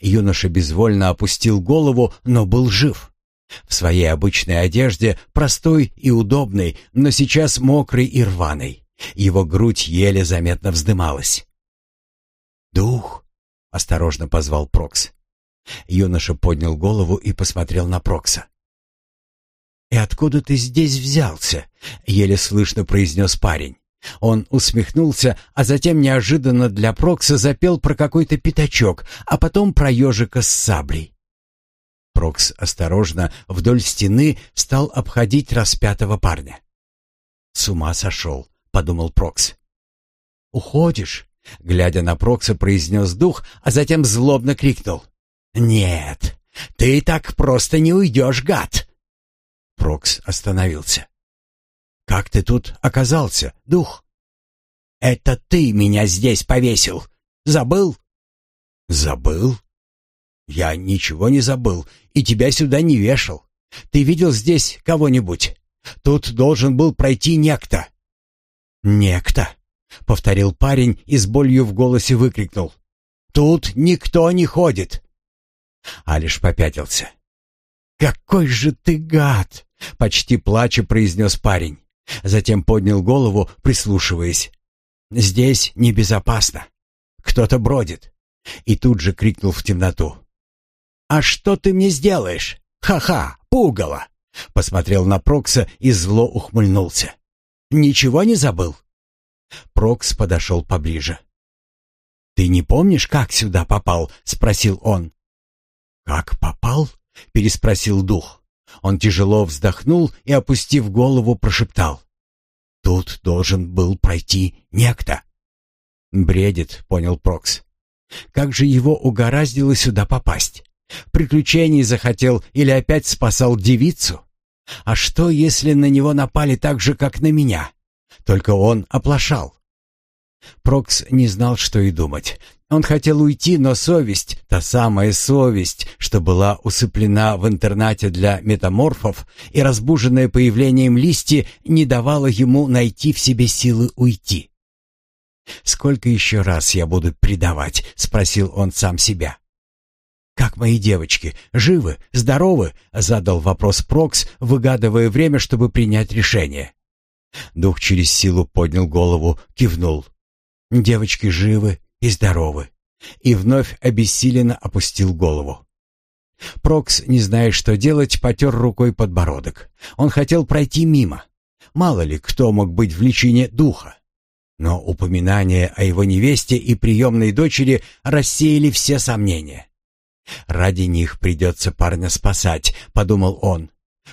Юноша безвольно опустил голову, но был жив. В своей обычной одежде, простой и удобной, но сейчас мокрый и рваной. Его грудь еле заметно вздымалась. «Дух!» — осторожно позвал Прокс. Юноша поднял голову и посмотрел на Прокса. «И откуда ты здесь взялся?» — еле слышно произнес парень. Он усмехнулся, а затем неожиданно для Прокса запел про какой-то пятачок, а потом про ежика с саблей. Прокс осторожно вдоль стены стал обходить распятого парня. С ума сошел подумал Прокс. «Уходишь?» — глядя на Прокса, произнес дух, а затем злобно крикнул. «Нет, ты так просто не уйдешь, гад!» Прокс остановился. «Как ты тут оказался, дух?» «Это ты меня здесь повесил. Забыл?» «Забыл?» «Я ничего не забыл и тебя сюда не вешал. Ты видел здесь кого-нибудь? Тут должен был пройти некто. «Некто», — повторил парень и с болью в голосе выкрикнул. «Тут никто не ходит!» Алиш попятился. «Какой же ты гад!» — почти плача произнес парень. Затем поднял голову, прислушиваясь. «Здесь небезопасно. Кто-то бродит». И тут же крикнул в темноту. «А что ты мне сделаешь? Ха-ха, пугало! Посмотрел на Прокса и зло ухмыльнулся. «Ничего не забыл?» Прокс подошел поближе. «Ты не помнишь, как сюда попал?» — спросил он. «Как попал?» — переспросил дух. Он тяжело вздохнул и, опустив голову, прошептал. «Тут должен был пройти некто». «Бредит», — понял Прокс. «Как же его угораздило сюда попасть? Приключений захотел или опять спасал девицу? А что, если на него напали так же, как на меня? Только он оплошал». Прокс не знал, что и думать. Он хотел уйти, но совесть, та самая совесть, что была усыплена в интернате для метаморфов и разбуженная появлением листья, не давала ему найти в себе силы уйти. «Сколько еще раз я буду предавать?» — спросил он сам себя. «Как мои девочки? Живы? Здоровы?» — задал вопрос Прокс, выгадывая время, чтобы принять решение. Дух через силу поднял голову, кивнул. «Девочки живы и здоровы», и вновь обессиленно опустил голову. Прокс, не зная, что делать, потер рукой подбородок. Он хотел пройти мимо. Мало ли, кто мог быть в личине духа. Но упоминание о его невесте и приемной дочери рассеяли все сомнения. «Ради них придется парня спасать», — подумал он.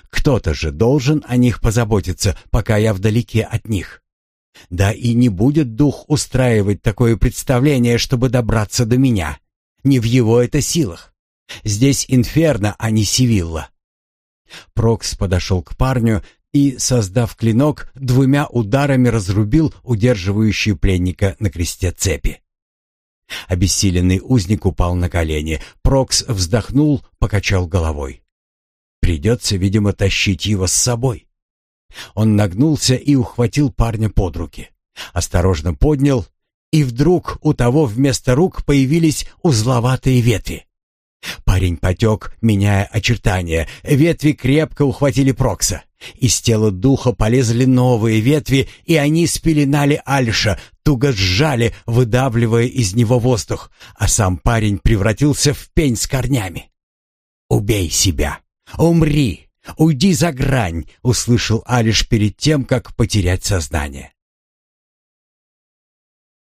«Кто-то же должен о них позаботиться, пока я вдалеке от них». Да и не будет дух устраивать такое представление, чтобы добраться до меня. Не в его это силах. Здесь инферно, а не Сивилла. Прокс подошел к парню и, создав клинок, двумя ударами разрубил удерживающую пленника на кресте цепи. Обессиленный узник упал на колени. Прокс вздохнул, покачал головой. Придется, видимо, тащить его с собой. Он нагнулся и ухватил парня под руки. Осторожно поднял, и вдруг у того вместо рук появились узловатые ветви. Парень потек, меняя очертания. Ветви крепко ухватили Прокса. Из тела духа полезли новые ветви, и они спеленали Альша, туго сжали, выдавливая из него воздух, а сам парень превратился в пень с корнями. «Убей себя! Умри! «Уйди за грань!» — услышал Алиш перед тем, как потерять сознание.